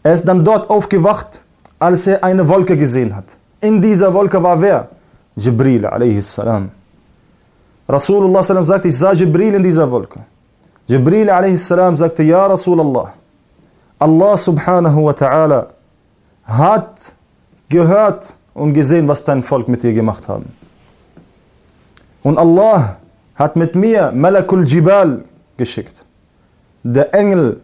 Speaker 1: Er ist dann dort aufgewacht, als er eine Wolke gesehen hat. In dieser Wolke war wer? Jibril a.s. Rasulullah sagt, ich sah Jibril in dieser Wolke. Jibril a.s. sagte, Ja Rasulallah, Allah subhanahu wa ta'ala hat gehört und gesehen, was dein Volk mit dir gemacht haben. Und Allah hat mit mir Malakul Jibal geschickt. Der Engel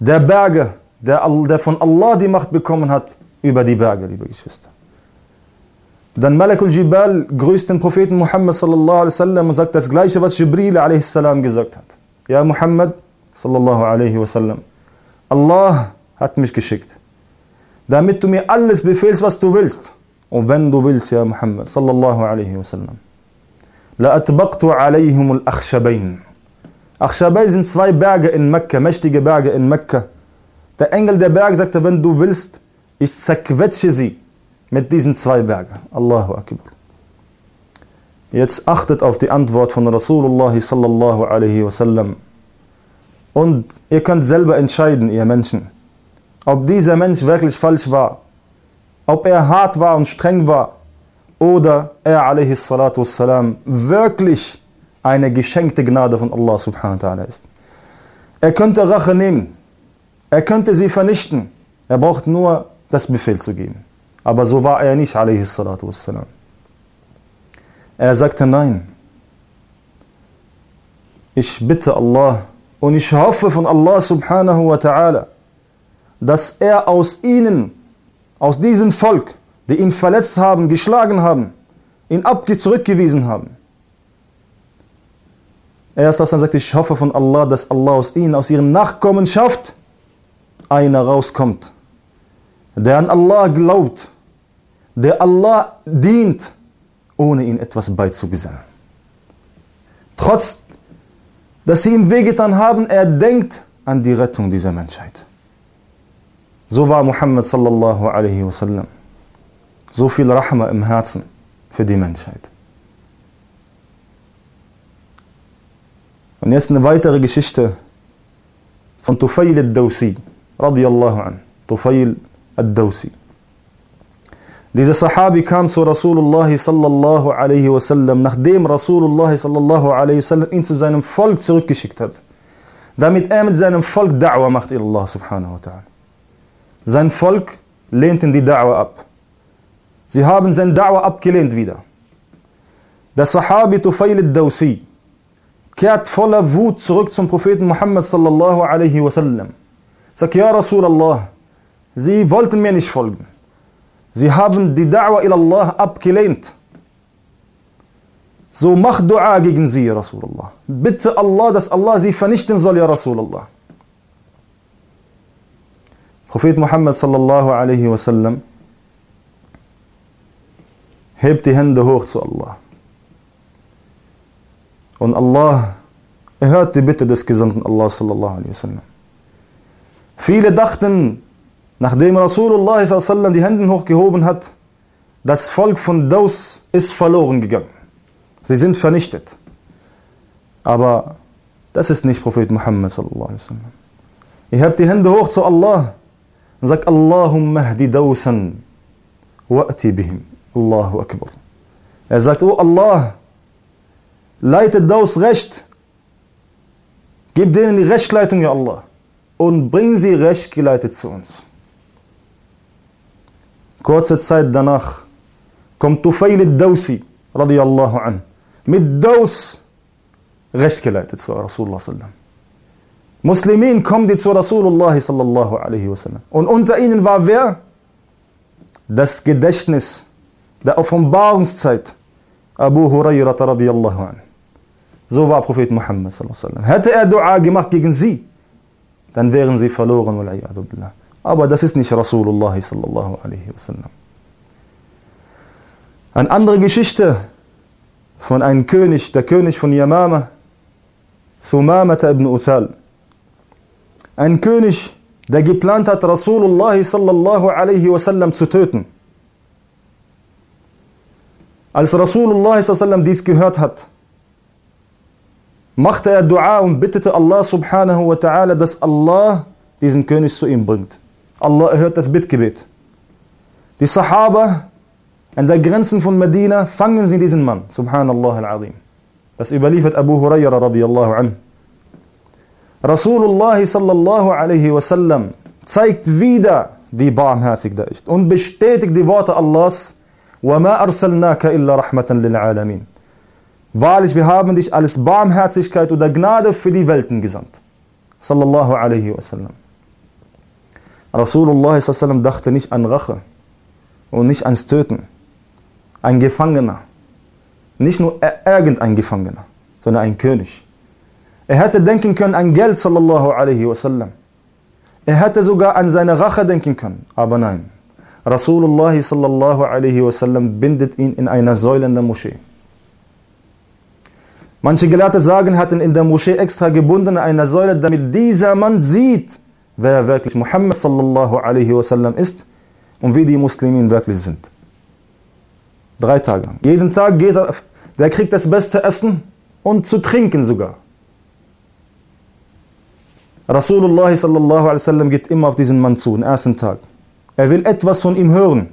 Speaker 1: der Berge, der, der von Allah die Macht bekommen hat über die Berge, liebe Geschwister. Dann Malakul Jibal grüßt den Propheten Muhammad sallallahu alaihi wasallam und sagt das gleiche, was Jibril alaihi salam gesagt hat. Ja Muhammad sallallahu alaihi wasallam, Allah hat mich geschickt, damit du mir alles befehlst, was du willst. Und wenn du willst, ja Muhammad sallallahu alaihi wasallam. Atbaqtu alaihim al-Akhshabain. Akhshabain sind zwei Berge in Mekka, mächtige Berge in Mekka. Der Engel der Berg sagte, wenn du willst, ich zerquetsche sie mit diesen zwei Bergen. Allahu Akbar. Jetzt achtet auf die Antwort von Rasulullah sallallahu alaihi wasallam. Und ihr könnt selber entscheiden, ihr Menschen, ob dieser Mensch wirklich falsch war, ob er hart war und streng war oder er wassalam wirklich eine geschenkte Gnade von Allah subhanahu wa ta'ala ist. Er könnte Rache nehmen, er könnte sie vernichten, er braucht nur das Befehl zu geben. Aber so war er nicht, wassalam. Er sagte nein. Ich bitte Allah und ich hoffe von Allah subhanahu wa ta'ala, dass er aus ihnen, aus diesem Volk, die ihn verletzt haben, geschlagen haben, ihn zurückgewiesen haben, Erst als er sagt, ich hoffe von Allah, dass Allah aus ihnen, aus ihren Nachkommenschaft, einer rauskommt, der an Allah glaubt, der Allah dient, ohne ihm etwas beizugesellen. Trotz, dass sie ihm wehgetan haben, er denkt an die Rettung dieser Menschheit. So war Muhammad sallallahu alaihi wasallam. So viel Rahma im Herzen für die Menschheit. Und jetzt eine weitere Geschichte von Tufail al-Dawsi, radiallahu an. Tufail al-Dawsi. Dieser Sahabi kam zu Rasulullah sallallahu alaihi wasallam, nachdem Rasulullah sallallahu alaihi wasallam ihn zu seinem Volk zurückgeschickt hat. Damit er mit seinem Volk Da'wah macht, Allah subhanahu wa ta'ala. Sein Volk lehnten die Da'wah ab. Sie haben sein Da'wah abgelehnt wieder. Der Sahabi Tufail al-Dawsi kehrt voller Wut zurück zum Propheten Muhammad sallallahu alaihi wasallam. Sagt, ja Rasulallah, Sie wollten mir nicht folgen. Sie haben die Da'wah ila Allah abgelehnt. So mach Dua gegen sie, ya Rasulallah. Bitte Allah, dass Allah sie vernichten soll, ja Rasulallah. Prophet Muhammad sallallahu alaihi wasallam hebt die Hände hoch zu Allah. Und Allah erhört die Bitte des Gesandten Allah sallallahu alaihi wasallam. Viele dachten, nachdem Rasulullah sallallahu die Hände hochgehoben hat, das Volk von Daus ist verloren gegangen. Sie sind vernichtet. Aber das ist nicht Prophet Muhammad sallallahu alaihi wasallam. Ihr habt die Hände hoch zu Allah und sagt Allahumma hdi Dausan wa'ti bihim. Allahu Akbar. Er sagt, oh Allah, leitet Daus recht. Gib denen die Rechtleitung, ja Allah. Und bring sie recht geleitet zu uns. Kurze Zeit danach kommt Tufail al-Dawsi, radiyallahu an, mit Daus recht geleitet zu Rasulullah sallam. Muslimin kommen die zu Rasulullah sallallahu alaihi wasallam. Und unter ihnen war wer? Das Gedächtnis der Offenbarungszeit Abu Hurairah radiyallahu an. So war Prophet Muhammad sallallahu alaihi. Hätte er Dua gemacht gegen sie, dann wären sie verloren. Aber das ist nicht Rasulullah sallallahu alaihi wasallam. Eine andere Geschichte von einem König, der König von Yamama, Thumamata ibn Uthal. Ein König, der geplant hat, Rasulullah sallallahu alaihi wasallam zu töten. Als Rasulullah sallallahu dies gehört hat, machte er Dua und bittete Allah subhanahu wa ta'ala, dass Allah diesen König zu ihm bringt. Allah erhört das Bittgebet. Die Sahaba an der Grenzen von Medina fangen sie diesen Mann, subhanallah al-azim. Das überliefert Abu Huraira radiyallahu an. Rasulullah sallallahu alaihi wasallam zeigt wieder, wie barmherzig er ist und bestätigt die Worte Allahs, وَمَا أَرْسَلْنَاكَ إِلَّا رَحْمَةً لِلْعَالَمِينَ Wahrlich, wir haben dich als Barmherzigkeit oder Gnade für die Welten gesandt. Sallallahu alaihi wasallam. Rasulullah sallam dachte nicht an Rache und nicht ans Töten. Ein Gefangener. Nicht nur irgendein Gefangener, sondern ein König. Er hätte denken können an Geld, sallallahu alaihi wasallam. Er hätte sogar an seine Rache denken können, aber nein. Rasulullah sallallahu alaihi wasallam bindet ihn in einer Säule in der Moschee. Manche Gelehrte sagen, hatten in der Moschee extra gebunden einer Säule, damit dieser Mann sieht, wer wirklich Muhammad sallallahu alaihi wasallam ist und wie die Muslimen wirklich sind. Drei Tage lang. Jeden Tag geht er, der kriegt das beste Essen und zu trinken sogar. Rasulullah sallallahu alaihi wasallam geht immer auf diesen Mann zu, den ersten Tag. Er will etwas von ihm hören.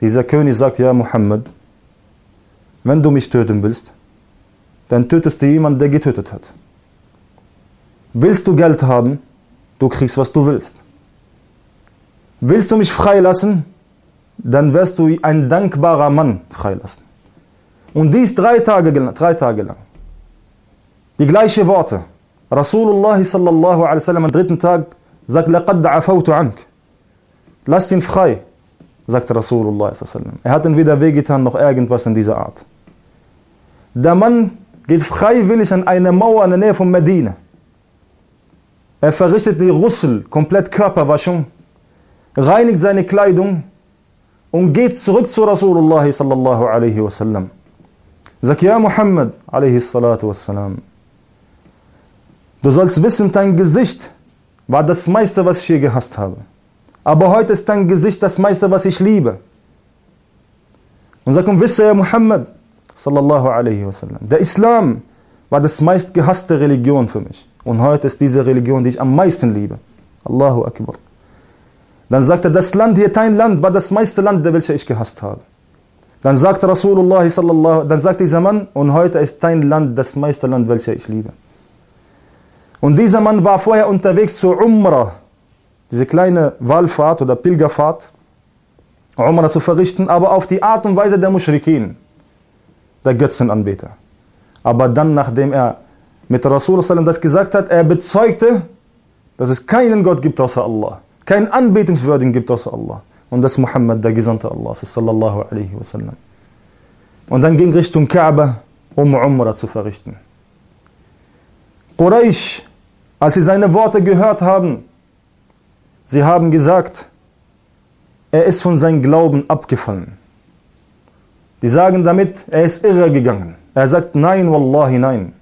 Speaker 1: Dieser König sagt, ja Muhammad, wenn du mich töten willst, dann tötest du jemanden, der getötet hat. Willst du Geld haben, du kriegst, was du willst. Willst du mich freilassen, dann wirst du ein dankbarer Mann freilassen. Und dies drei Tage, drei Tage lang. Die gleichen Worte. Rasulullah sallallahu alaihi wasallam am dritten Tag sagt, لَقَدْ عَفَوْتُ عَنْكَ Lasst ihn frei, sagte Rasulullah. Er hat ihn weder wehgetan noch irgendwas in dieser Art. Der Mann geht freiwillig an eine Mauer in der Nähe von Medina. Er verrichtet die Russel, komplett Körperwaschung, reinigt seine Kleidung und geht zurück zu Rasulullah sallallahu alaihi wasallam. Sagt, ja Muhammad alaihi salatu wassalam, du sollst wissen, dein Gesicht war das meiste, was ich je gehasst habe. Aber heute ist dein Gesicht das meiste, was ich liebe. Und sagt, und wisse, ja Muhammad, sallallahu alaihi wasallam, der Islam war das meist gehasste Religion für mich. Und heute ist diese Religion, die ich am meisten liebe. Allahu Akbar. Dann sagt er, das Land hier, dein Land, war das meiste Land, welches ich gehasst habe. Dann sagt Rasulullah sallallahu, dann sagt dieser Mann, und heute ist dein Land das meiste Land, welches ich liebe. Und dieser Mann war vorher unterwegs zur Umrah, diese kleine Wallfahrt oder Pilgerfahrt, Umrah zu verrichten, aber auf die Art und Weise der Mushrikin, der Götzenanbeter. Aber dann, nachdem er mit Rasulullah das gesagt hat, er bezeugte, dass es keinen Gott gibt außer Allah, keinen Anbetungswürdigen gibt außer Allah. Und das Muhammad, der Gesandte Allah, sallallahu alaihi wasallam. Und dann ging Richtung Kaaba, um Umrah zu verrichten. Quraysh, als sie seine Worte gehört haben, sie haben gesagt, er ist von seinem Glauben abgefallen. Die sagen damit, er ist irre gegangen. Er sagt, nein, wallahi, nein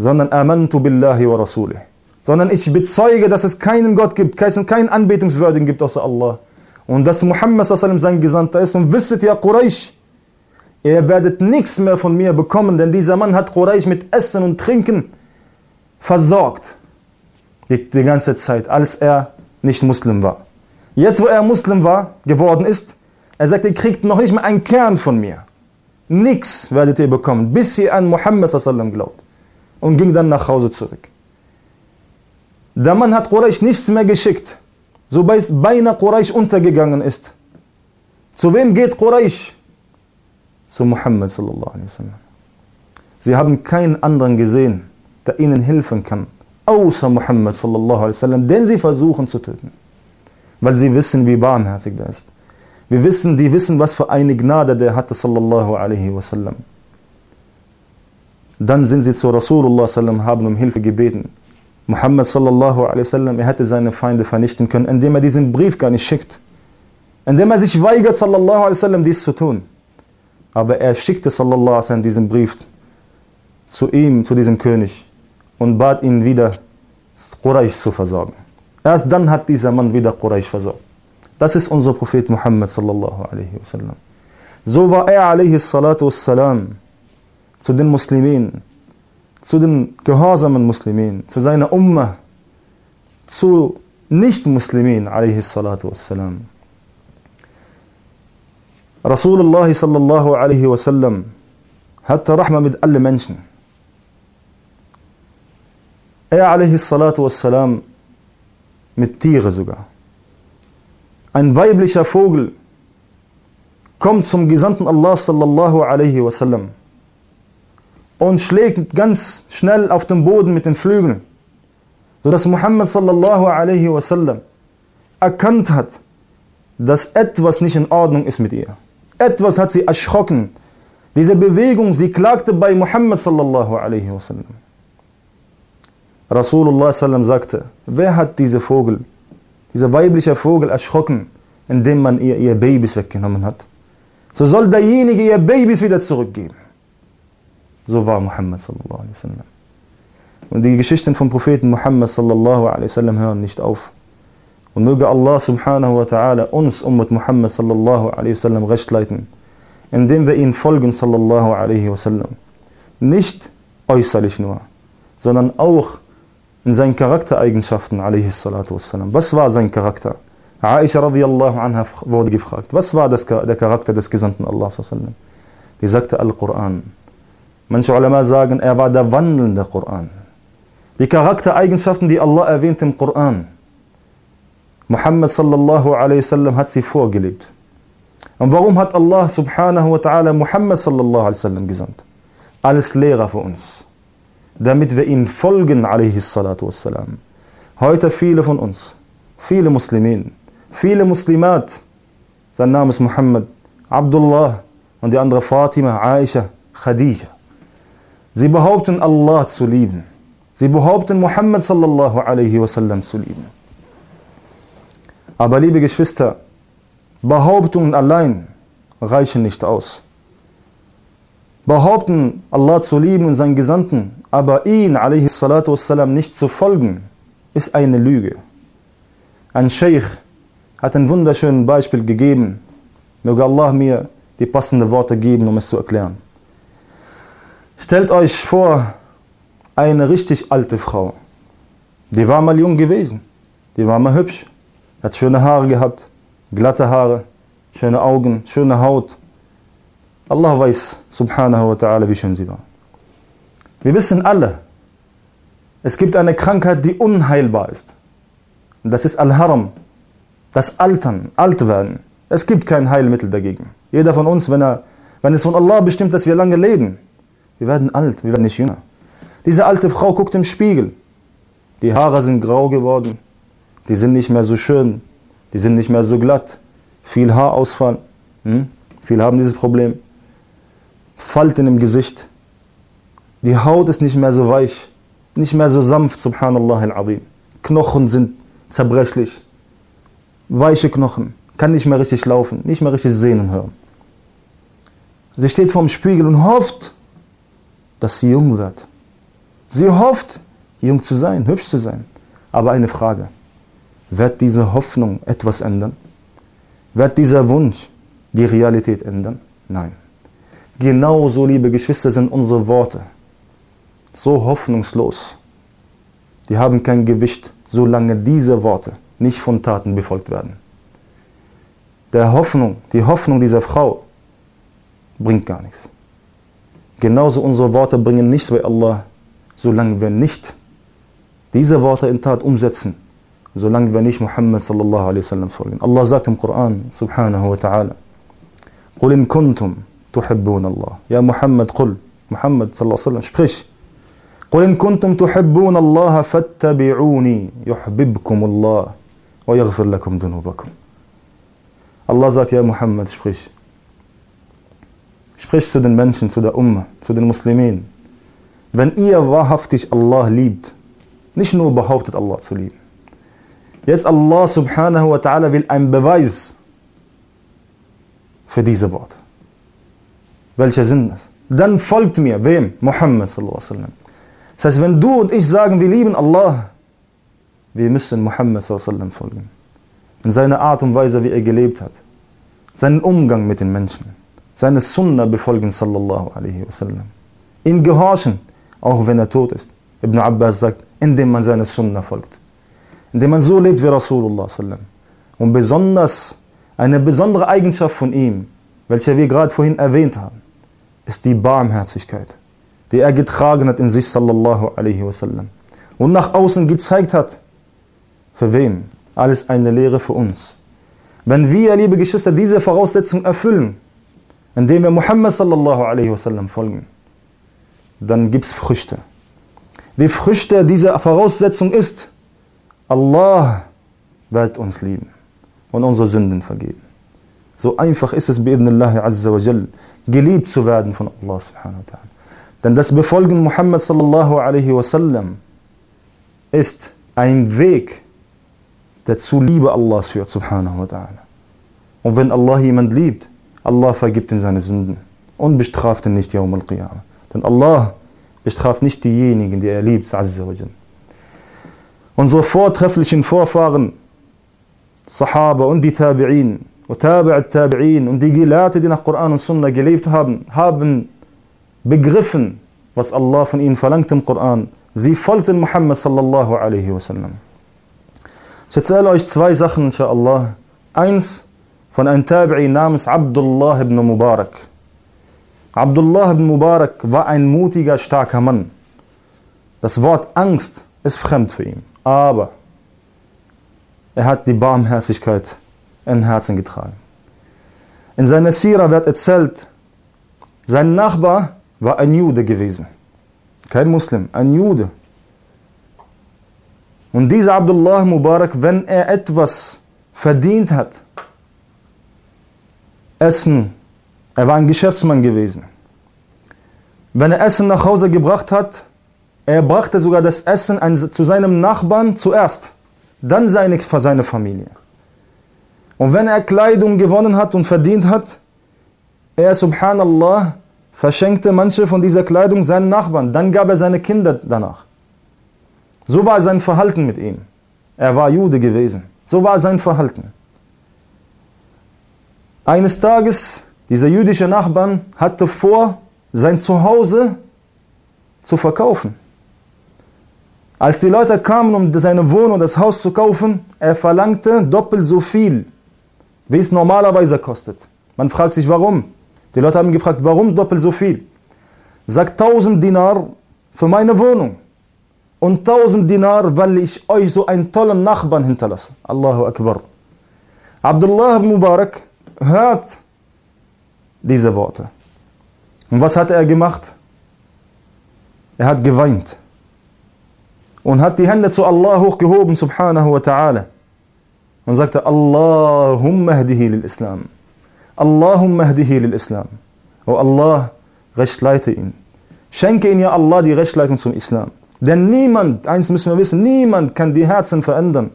Speaker 1: sondern amantu billahi wa rasulih. Sondern ich bezeuge, dass es keinen Gott gibt, keinen Anbetungswürdigen gibt außer Allah. Und dass Muhammad sein Gesandter ist. Und wisset ja, Quraysh, ihr werdet nichts mehr von mir bekommen, denn dieser Mann hat Quraysh mit Essen und Trinken versorgt. Die, die ganze Zeit, als er nicht Muslim war. Jetzt, wo er Muslim war, geworden ist, er sagt, ihr kriegt noch nicht mal einen Kern von mir. Nichts werdet ihr bekommen, bis ihr an Muhammad glaubt und ging dann nach Hause zurück. Der Mann hat Quraysh nichts mehr geschickt, so beinahe Quraysh untergegangen ist. Zu wem geht Quraysh? Zu Muhammad. Sie haben keinen anderen gesehen, der ihnen helfen kann, außer Muhammad sallallahu alaihi wasallam, den sie versuchen zu töten. Weil sie wissen, wie barmherzig der ist. Wir wissen, die wissen, was für eine Gnade der hatte sallallahu alaihi wasallam. Dann sind sie zu Rasulullah sallam, haben um Hilfe gebeten. Muhammad sallallahu alaihi wasallam, er hätte seine Feinde vernichten können, indem er diesen Brief gar nicht schickt. Indem er sich weigert, sallallahu alaihi wasallam, dies zu tun. Aber er schickte sallallahu alaihi wasallam diesen Brief zu ihm, zu diesem König und bat ihn wieder, Quraysh zu versorgen. Erst dann hat dieser Mann wieder Quraysh versorgt. Das ist unser Prophet Muhammad sallallahu alaihi wasallam. So war er alaihi salatu wassalam zu den Muslimen, zu den gehorsamen Muslimen, zu seiner Ummah, zu Nicht-Muslimen, alaihi salatu wassalam. Rasulullah sallallahu alaihi wasallam hatte Rahma mit allen Menschen. Er wassalam mit Tiere sogar. Ein weiblicher Vogel kommt zum Gesandten Allah sallallahu alaihi wasallam und schlägt ganz schnell auf den Boden mit den Flügeln, sodass Muhammad sallallahu alaihi wasallam erkannt hat, dass etwas nicht in Ordnung ist mit ihr. Etwas hat sie erschrocken. Diese Bewegung, sie klagte bei Muhammad sallallahu alaihi wasallam. Rasulullah sallam sagte, wer hat diese Vogel, dieser weibliche Vogel erschrocken, indem man ihr ihr Babys weggenommen hat? So soll derjenige ihr Babys wieder zurückgeben. So war Muhammad sallallahu alaihi wasallam. Und die Geschichten vom Propheten Muhammad sallallahu alaihi wasallam hören nicht auf. Und möge Allah subhanahu wa ta'ala uns Ummat Muhammad sallallahu alaihi wasallam recht leiten, indem wir ihn folgen sallallahu alaihi wasallam. Nicht äußerlich nur, sondern auch in seinen Charaktereigenschaften wassalam. Was war sein Charakter? Aisha radiallahu anha wurde gefragt, was war das, der Charakter des Gesandten Allah Die sagte Al-Quran. Manche Ulama sagen, er war der wandelnde Koran. Die Charaktereigenschaften, die Allah erwähnt im Koran. Muhammad sallallahu alaihi wasallam hat sie vorgelebt. Und warum hat Allah subhanahu wa ta'ala Muhammad sallallahu alaihi wasallam gesandt? Als Lehrer für uns. Damit wir ihm folgen wassalam. Heute viele von uns, viele Muslimen, viele Muslimat, sein Name ist Muhammad, Abdullah und die andere Fatima, Aisha, Khadija. Sie behaupten Allah zu lieben. Sie behaupten Muhammad sallallahu alaihi wasallam zu lieben. Aber liebe Geschwister, Behauptungen allein reichen nicht aus. Behaupten, Allah zu lieben und seinen Gesandten, aber ihn, wassalam, nicht zu folgen, ist eine Lüge. Ein Sheikh hat ein wunderschönes Beispiel gegeben. Möge Allah mir die passenden Worte geben, um es zu erklären. Stellt euch vor, eine richtig alte Frau. Die war mal jung gewesen. Die war mal hübsch. Hat schöne Haare gehabt, glatte Haare, schöne Augen, schöne Haut. Allah weiß, subhanahu wa ta'ala, wie schön sie war. Wir wissen alle, es gibt eine Krankheit, die unheilbar ist. Und das ist Al-Haram, das Altern, Altwerden. Es gibt kein Heilmittel dagegen. Jeder von uns, wenn, er, wenn es von Allah bestimmt, dass wir lange leben, wir werden alt, wir werden nicht jünger. Diese alte Frau guckt im Spiegel. Die Haare sind grau geworden. Die sind nicht mehr so schön. Die sind nicht mehr so glatt. Viel Haarausfall. Hm? Viele haben dieses Problem. Falten im Gesicht. Die Haut ist nicht mehr so weich. Nicht mehr so sanft, subhanallah al-azim. Knochen sind zerbrechlich. Weiche Knochen. Kann nicht mehr richtig laufen. Nicht mehr richtig sehen und hören. Sie steht vorm Spiegel und hofft, dass sie jung wird. Sie hofft, jung zu sein, hübsch zu sein. Aber eine Frage, wird diese Hoffnung etwas ändern? Wird dieser Wunsch die Realität ändern? Nein. Genauso, liebe Geschwister, sind unsere Worte So hoffnungslos. Die haben kein Gewicht, solange diese Worte nicht von Taten befolgt werden. Der Hoffnung, die Hoffnung dieser Frau bringt gar nichts. Genauso unsere Worte bringen nichts bei Allah, solange wir nicht diese Worte in Tat umsetzen, solange wir nicht Muhammad sallallahu alaihi wasallam folgen. Allah sagt im Koran, subhanahu wa ta'ala, قل إن كنتم تحبون الله يا محمد قل محمد صلى الله عليه وسلم sprich قل إن كنتم تحبون الله فاتبعوني يحببكم الله ويغفر لكم ذنوبكم Allah sagt, ja Muhammad, sprich. Sprich zu den Menschen, zu der Ummah, zu den Muslimen. Wenn ihr wahrhaftig Allah liebt, nicht nur behauptet Allah zu lieben. Jetzt Allah subhanahu wa ta'ala will einen Beweis für diese Worte. Welcher sind das? Dann folgt mir, wem? Muhammad sallallahu alaihi wasallam. Das heißt, wenn du und ich sagen, wir lieben Allah, wir müssen Muhammad wasallam folgen. In seiner Art und Weise, wie er gelebt hat. Seinen Umgang mit den Menschen. Seine Sunna befolgen sallallahu alaihi wasallam. Ihm gehorchen auch wenn er tot ist. Ibn Abbas sagt, indem man seine Sunna folgt. Indem man so lebt wie Rasulullah. Und besonders, eine besondere Eigenschaft von ihm, welche wir gerade vorhin erwähnt haben, ist die Barmherzigkeit, die er getragen hat in sich, sallallahu alaihi wasallam. Und nach außen gezeigt hat. Für wen? Alles eine Lehre für uns. Wenn wir, liebe Geschwister, diese Voraussetzung erfüllen, indem wir Muhammad sallallahu alaihi wasallam folgen, dann gibt es Früchte. Die Früchte dieser Voraussetzung ist, Allah wird uns lieben und unsere Sünden vergeben. So einfach ist es, bi'idnillahi azza wa jal, geliebt zu werden von Allah subhanahu wa ta'ala. Denn das Befolgen Muhammad sallallahu alaihi wasallam ist ein Weg, der zu Liebe Allahs führt, subhanahu wa ta'ala. Und wenn Allah jemand liebt, Allah vergibt ihm seine Sünden und bestraft ihn nicht Yawm al-Qiyamah. Denn Allah bestraft nicht diejenigen, die er liebt, Azza wa Unsere vortrefflichen Vorfahren, Sahaba und die Tabi'in, und Tabi'at Tabi'in und die Gelehrte, die nach Koran und Sunna gelebt haben, haben begriffen, was Allah von ihnen verlangt im Koran. Sie folgten Muhammad sallallahu alaihi wasallam. Ich erzähle euch zwei Sachen, inshallah. Eins von einem Tabi'i namens Abdullah ibn Mubarak. Abdullah ibn Mubarak war ein mutiger, starker Mann. Das Wort Angst ist fremd für ihn, aber er hat die Barmherzigkeit in Herzen getragen. In seiner Sira wird erzählt, sein Nachbar war ein Jude gewesen. Kein Muslim, ein Jude. Und dieser Abdullah Mubarak, wenn er etwas verdient hat, Essen, er war ein Geschäftsmann gewesen. wenn er Essen nach Hause gebracht hat, er brachte sogar das Essen zu seinem Nachbarn zuerst, dann seine, für seine Familie. Und wenn er Kleidung gewonnen hat und verdient hat, er, subhanallah, verschenkte manche von dieser Kleidung seinen Nachbarn, dann gab er seine Kinder danach. So war sein Verhalten mit ihm. Er war Jude gewesen. So war sein Verhalten. Eines Tages, dieser jüdische Nachbarn hatte vor, sein Zuhause zu verkaufen. Als die Leute kamen, um seine Wohnung, das Haus zu kaufen, er verlangte doppelt so viel, wie es normalerweise kostet. Man fragt sich, warum. Die Leute haben gefragt, warum doppelt so viel? Sagt 1000 Dinar für meine Wohnung und 1000 Dinar, weil ich euch so einen tollen Nachbarn hinterlasse. Allahu Akbar. Abdullah Mubarak hört diese Worte. Und was hat er gemacht? Er hat geweint und hat die Hände zu Allah hochgehoben, subhanahu wa ta'ala, und sagte, Allahumma hdihi lil Islam. Allahumma hdihi lil Islam. O Allah, rechtleite ihn. Schenke ihn ja Allah die Rechtleitung zum Islam. Denn niemand, eins müssen wir wissen, niemand kann die Herzen verändern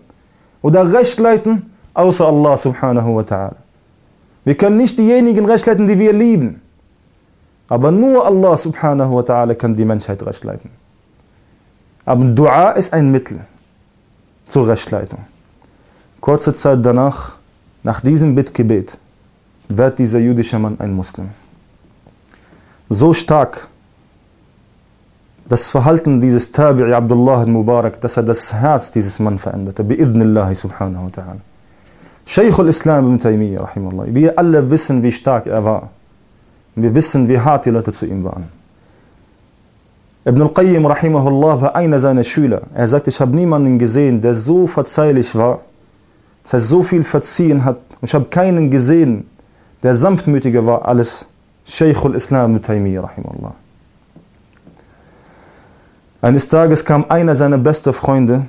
Speaker 1: oder rechtleiten, außer Allah subhanahu wa ta'ala. Wir können nicht diejenigen rechtleiten, die wir lieben. Aber nur Allah subhanahu wa ta'ala kann die Menschheit rechtleiten. Aber Dua ist ein Mittel zur Rechtleitung. Kurze Zeit danach, nach diesem Bittgebet, wird dieser jüdische Mann ein Muslim. So stark das Verhalten dieses Tabi'i Abdullah al-Mubarak, dass er das Herz dieses Mannes veränderte, bi'idnillahi subhanahu wa ta'ala. Shaykh al-Islam ibn Taymiyyah, rahimahullah. Wir alle wissen, wie stark er war. Wir wissen, wie hart die Leute zu ihm waren. Ibn al-Qayyim rahimahullah war einer seiner Schüler. Er sagt, ich habe niemanden gesehen, der so verzeihlich war, das heißt, so viel verziehen hat. Und ich habe keinen gesehen, der sanftmütiger war als Shaykh al-Islam ibn Taymiyyah rahimahullah. Eines Tages kam einer seiner besten Freunde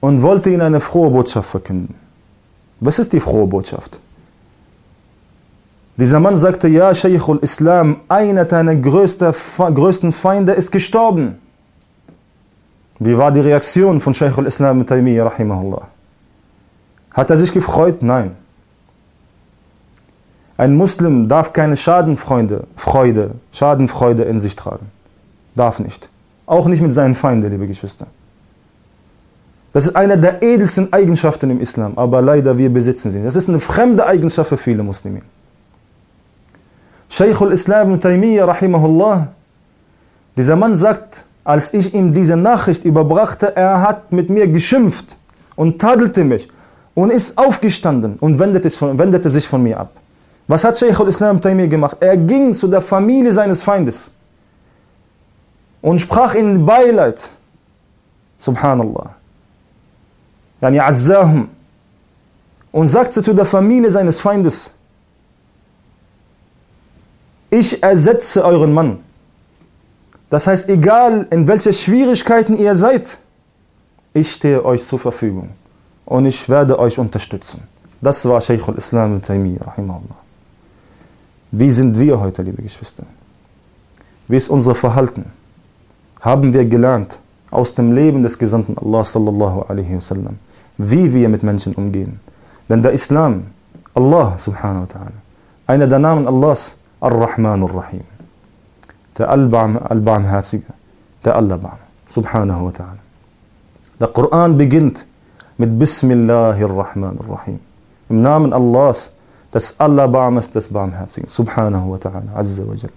Speaker 1: und wollte ihm eine frohe Botschaft verkünden. Was ist die frohe Botschaft? Dieser Mann sagte, ja, Shaykh al-Islam, einer deiner größten Feinde ist gestorben. Wie war die Reaktion von Shaykh al-Islam mit Taymiyyah, rahimahullah? Hat er sich gefreut? Nein. Ein Muslim darf keine Schadenfreude, Freude, Schadenfreude in sich tragen. Darf nicht. Auch nicht mit seinen Feinden, liebe Geschwister. Das ist eine der edelsten Eigenschaften im Islam, aber leider wir besitzen sie. Das ist eine fremde Eigenschaft für viele Muslimen. Shaykh al-Islam ibn Taymiyyah rahimahullah, dieser Mann sagt, als ich ihm diese Nachricht überbrachte, er hat mit mir geschimpft und tadelte mich und ist aufgestanden und wendete sich von mir ab. Was hat Shaykh al-Islam Taymiyyah gemacht? Er ging zu der Familie seines Feindes und sprach in Beileid. Subhanallah. Yani Azzahum. Und sagte zu der Familie seines Feindes, ich ersetze euren Mann. Das heißt, egal in welche Schwierigkeiten ihr seid, ich stehe euch zur Verfügung und ich werde euch unterstützen. Das war Sheikh al-Islam al-Taymiyyah, rahimahullah. Wie sind wir heute, liebe Geschwister? Wie ist unser Verhalten? Haben wir gelernt aus dem Leben des Gesandten Allah sallallahu alaihi wasallam, wie wir mit Menschen umgehen? Denn der Islam, Allah subhanahu wa ta'ala, einer der Namen Allahs, Ar-Rahman Ar-Rahim. Der Allbarmherzige, der Allerbarm, subhanahu wa ta'ala. Der Koran beginnt mit Bismillahir Rahman Ar-Rahim. Im Namen Allahs, des Allerbarmes, des Barmherzigen, subhanahu wa ta'ala, azza wa jal.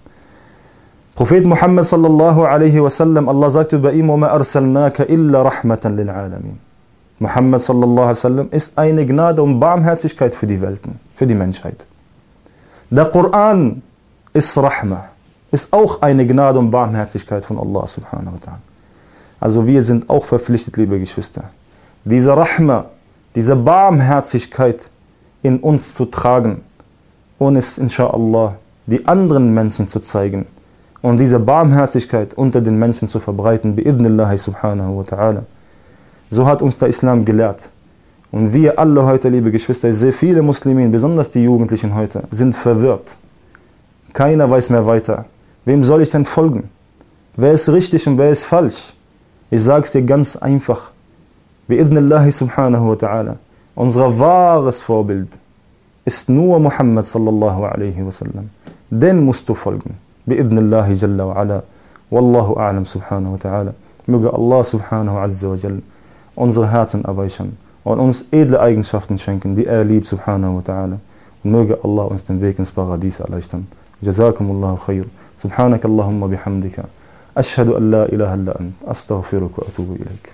Speaker 1: Prophet Muhammad sallallahu alaihi wasallam, Allah sagt über ihn, وَمَا أَرْسَلْنَاكَ إِلَّا رَحْمَةً لِلْعَالَمِينَ Muhammad sallallahu alaihi wasallam ist eine Gnade und Barmherzigkeit für die Welten, für die Menschheit. Der Koran ist Rahma, ist auch eine Gnade und Barmherzigkeit von Allah subhanahu wa ta'ala. Also wir sind auch verpflichtet, liebe Geschwister, diese Rahma, diese Barmherzigkeit in uns zu tragen und es inshallah die anderen Menschen zu zeigen und diese Barmherzigkeit unter den Menschen zu verbreiten, bi'idnillahi subhanahu wa ta'ala. So hat uns der Islam gelehrt. Und wir alle heute, liebe Geschwister, sehr viele Muslimen, besonders die Jugendlichen heute, sind verwirrt keiner weiß mehr weiter. Wem soll ich denn folgen? Wer ist richtig und wer ist falsch? Ich sage es dir ganz einfach. Bi'idnillahi subhanahu wa ta'ala. Unser wahres Vorbild ist nur Muhammad sallallahu alaihi wasallam. Den musst du folgen. Bi'idnillahi jalla wa ala. Wallahu a'lam subhanahu wa ta'ala. Möge Allah subhanahu azza wa jalla unsere Herzen erweichern und uns edle Eigenschaften schenken, die er liebt subhanahu wa ta'ala. Und möge Allah uns den Weg ins Paradies erleichtern. Jazakumullahu khair. سبحانك اللهم بحمدك أشهد أن لا إله إلا أنت أستغفرك وأتوب إليك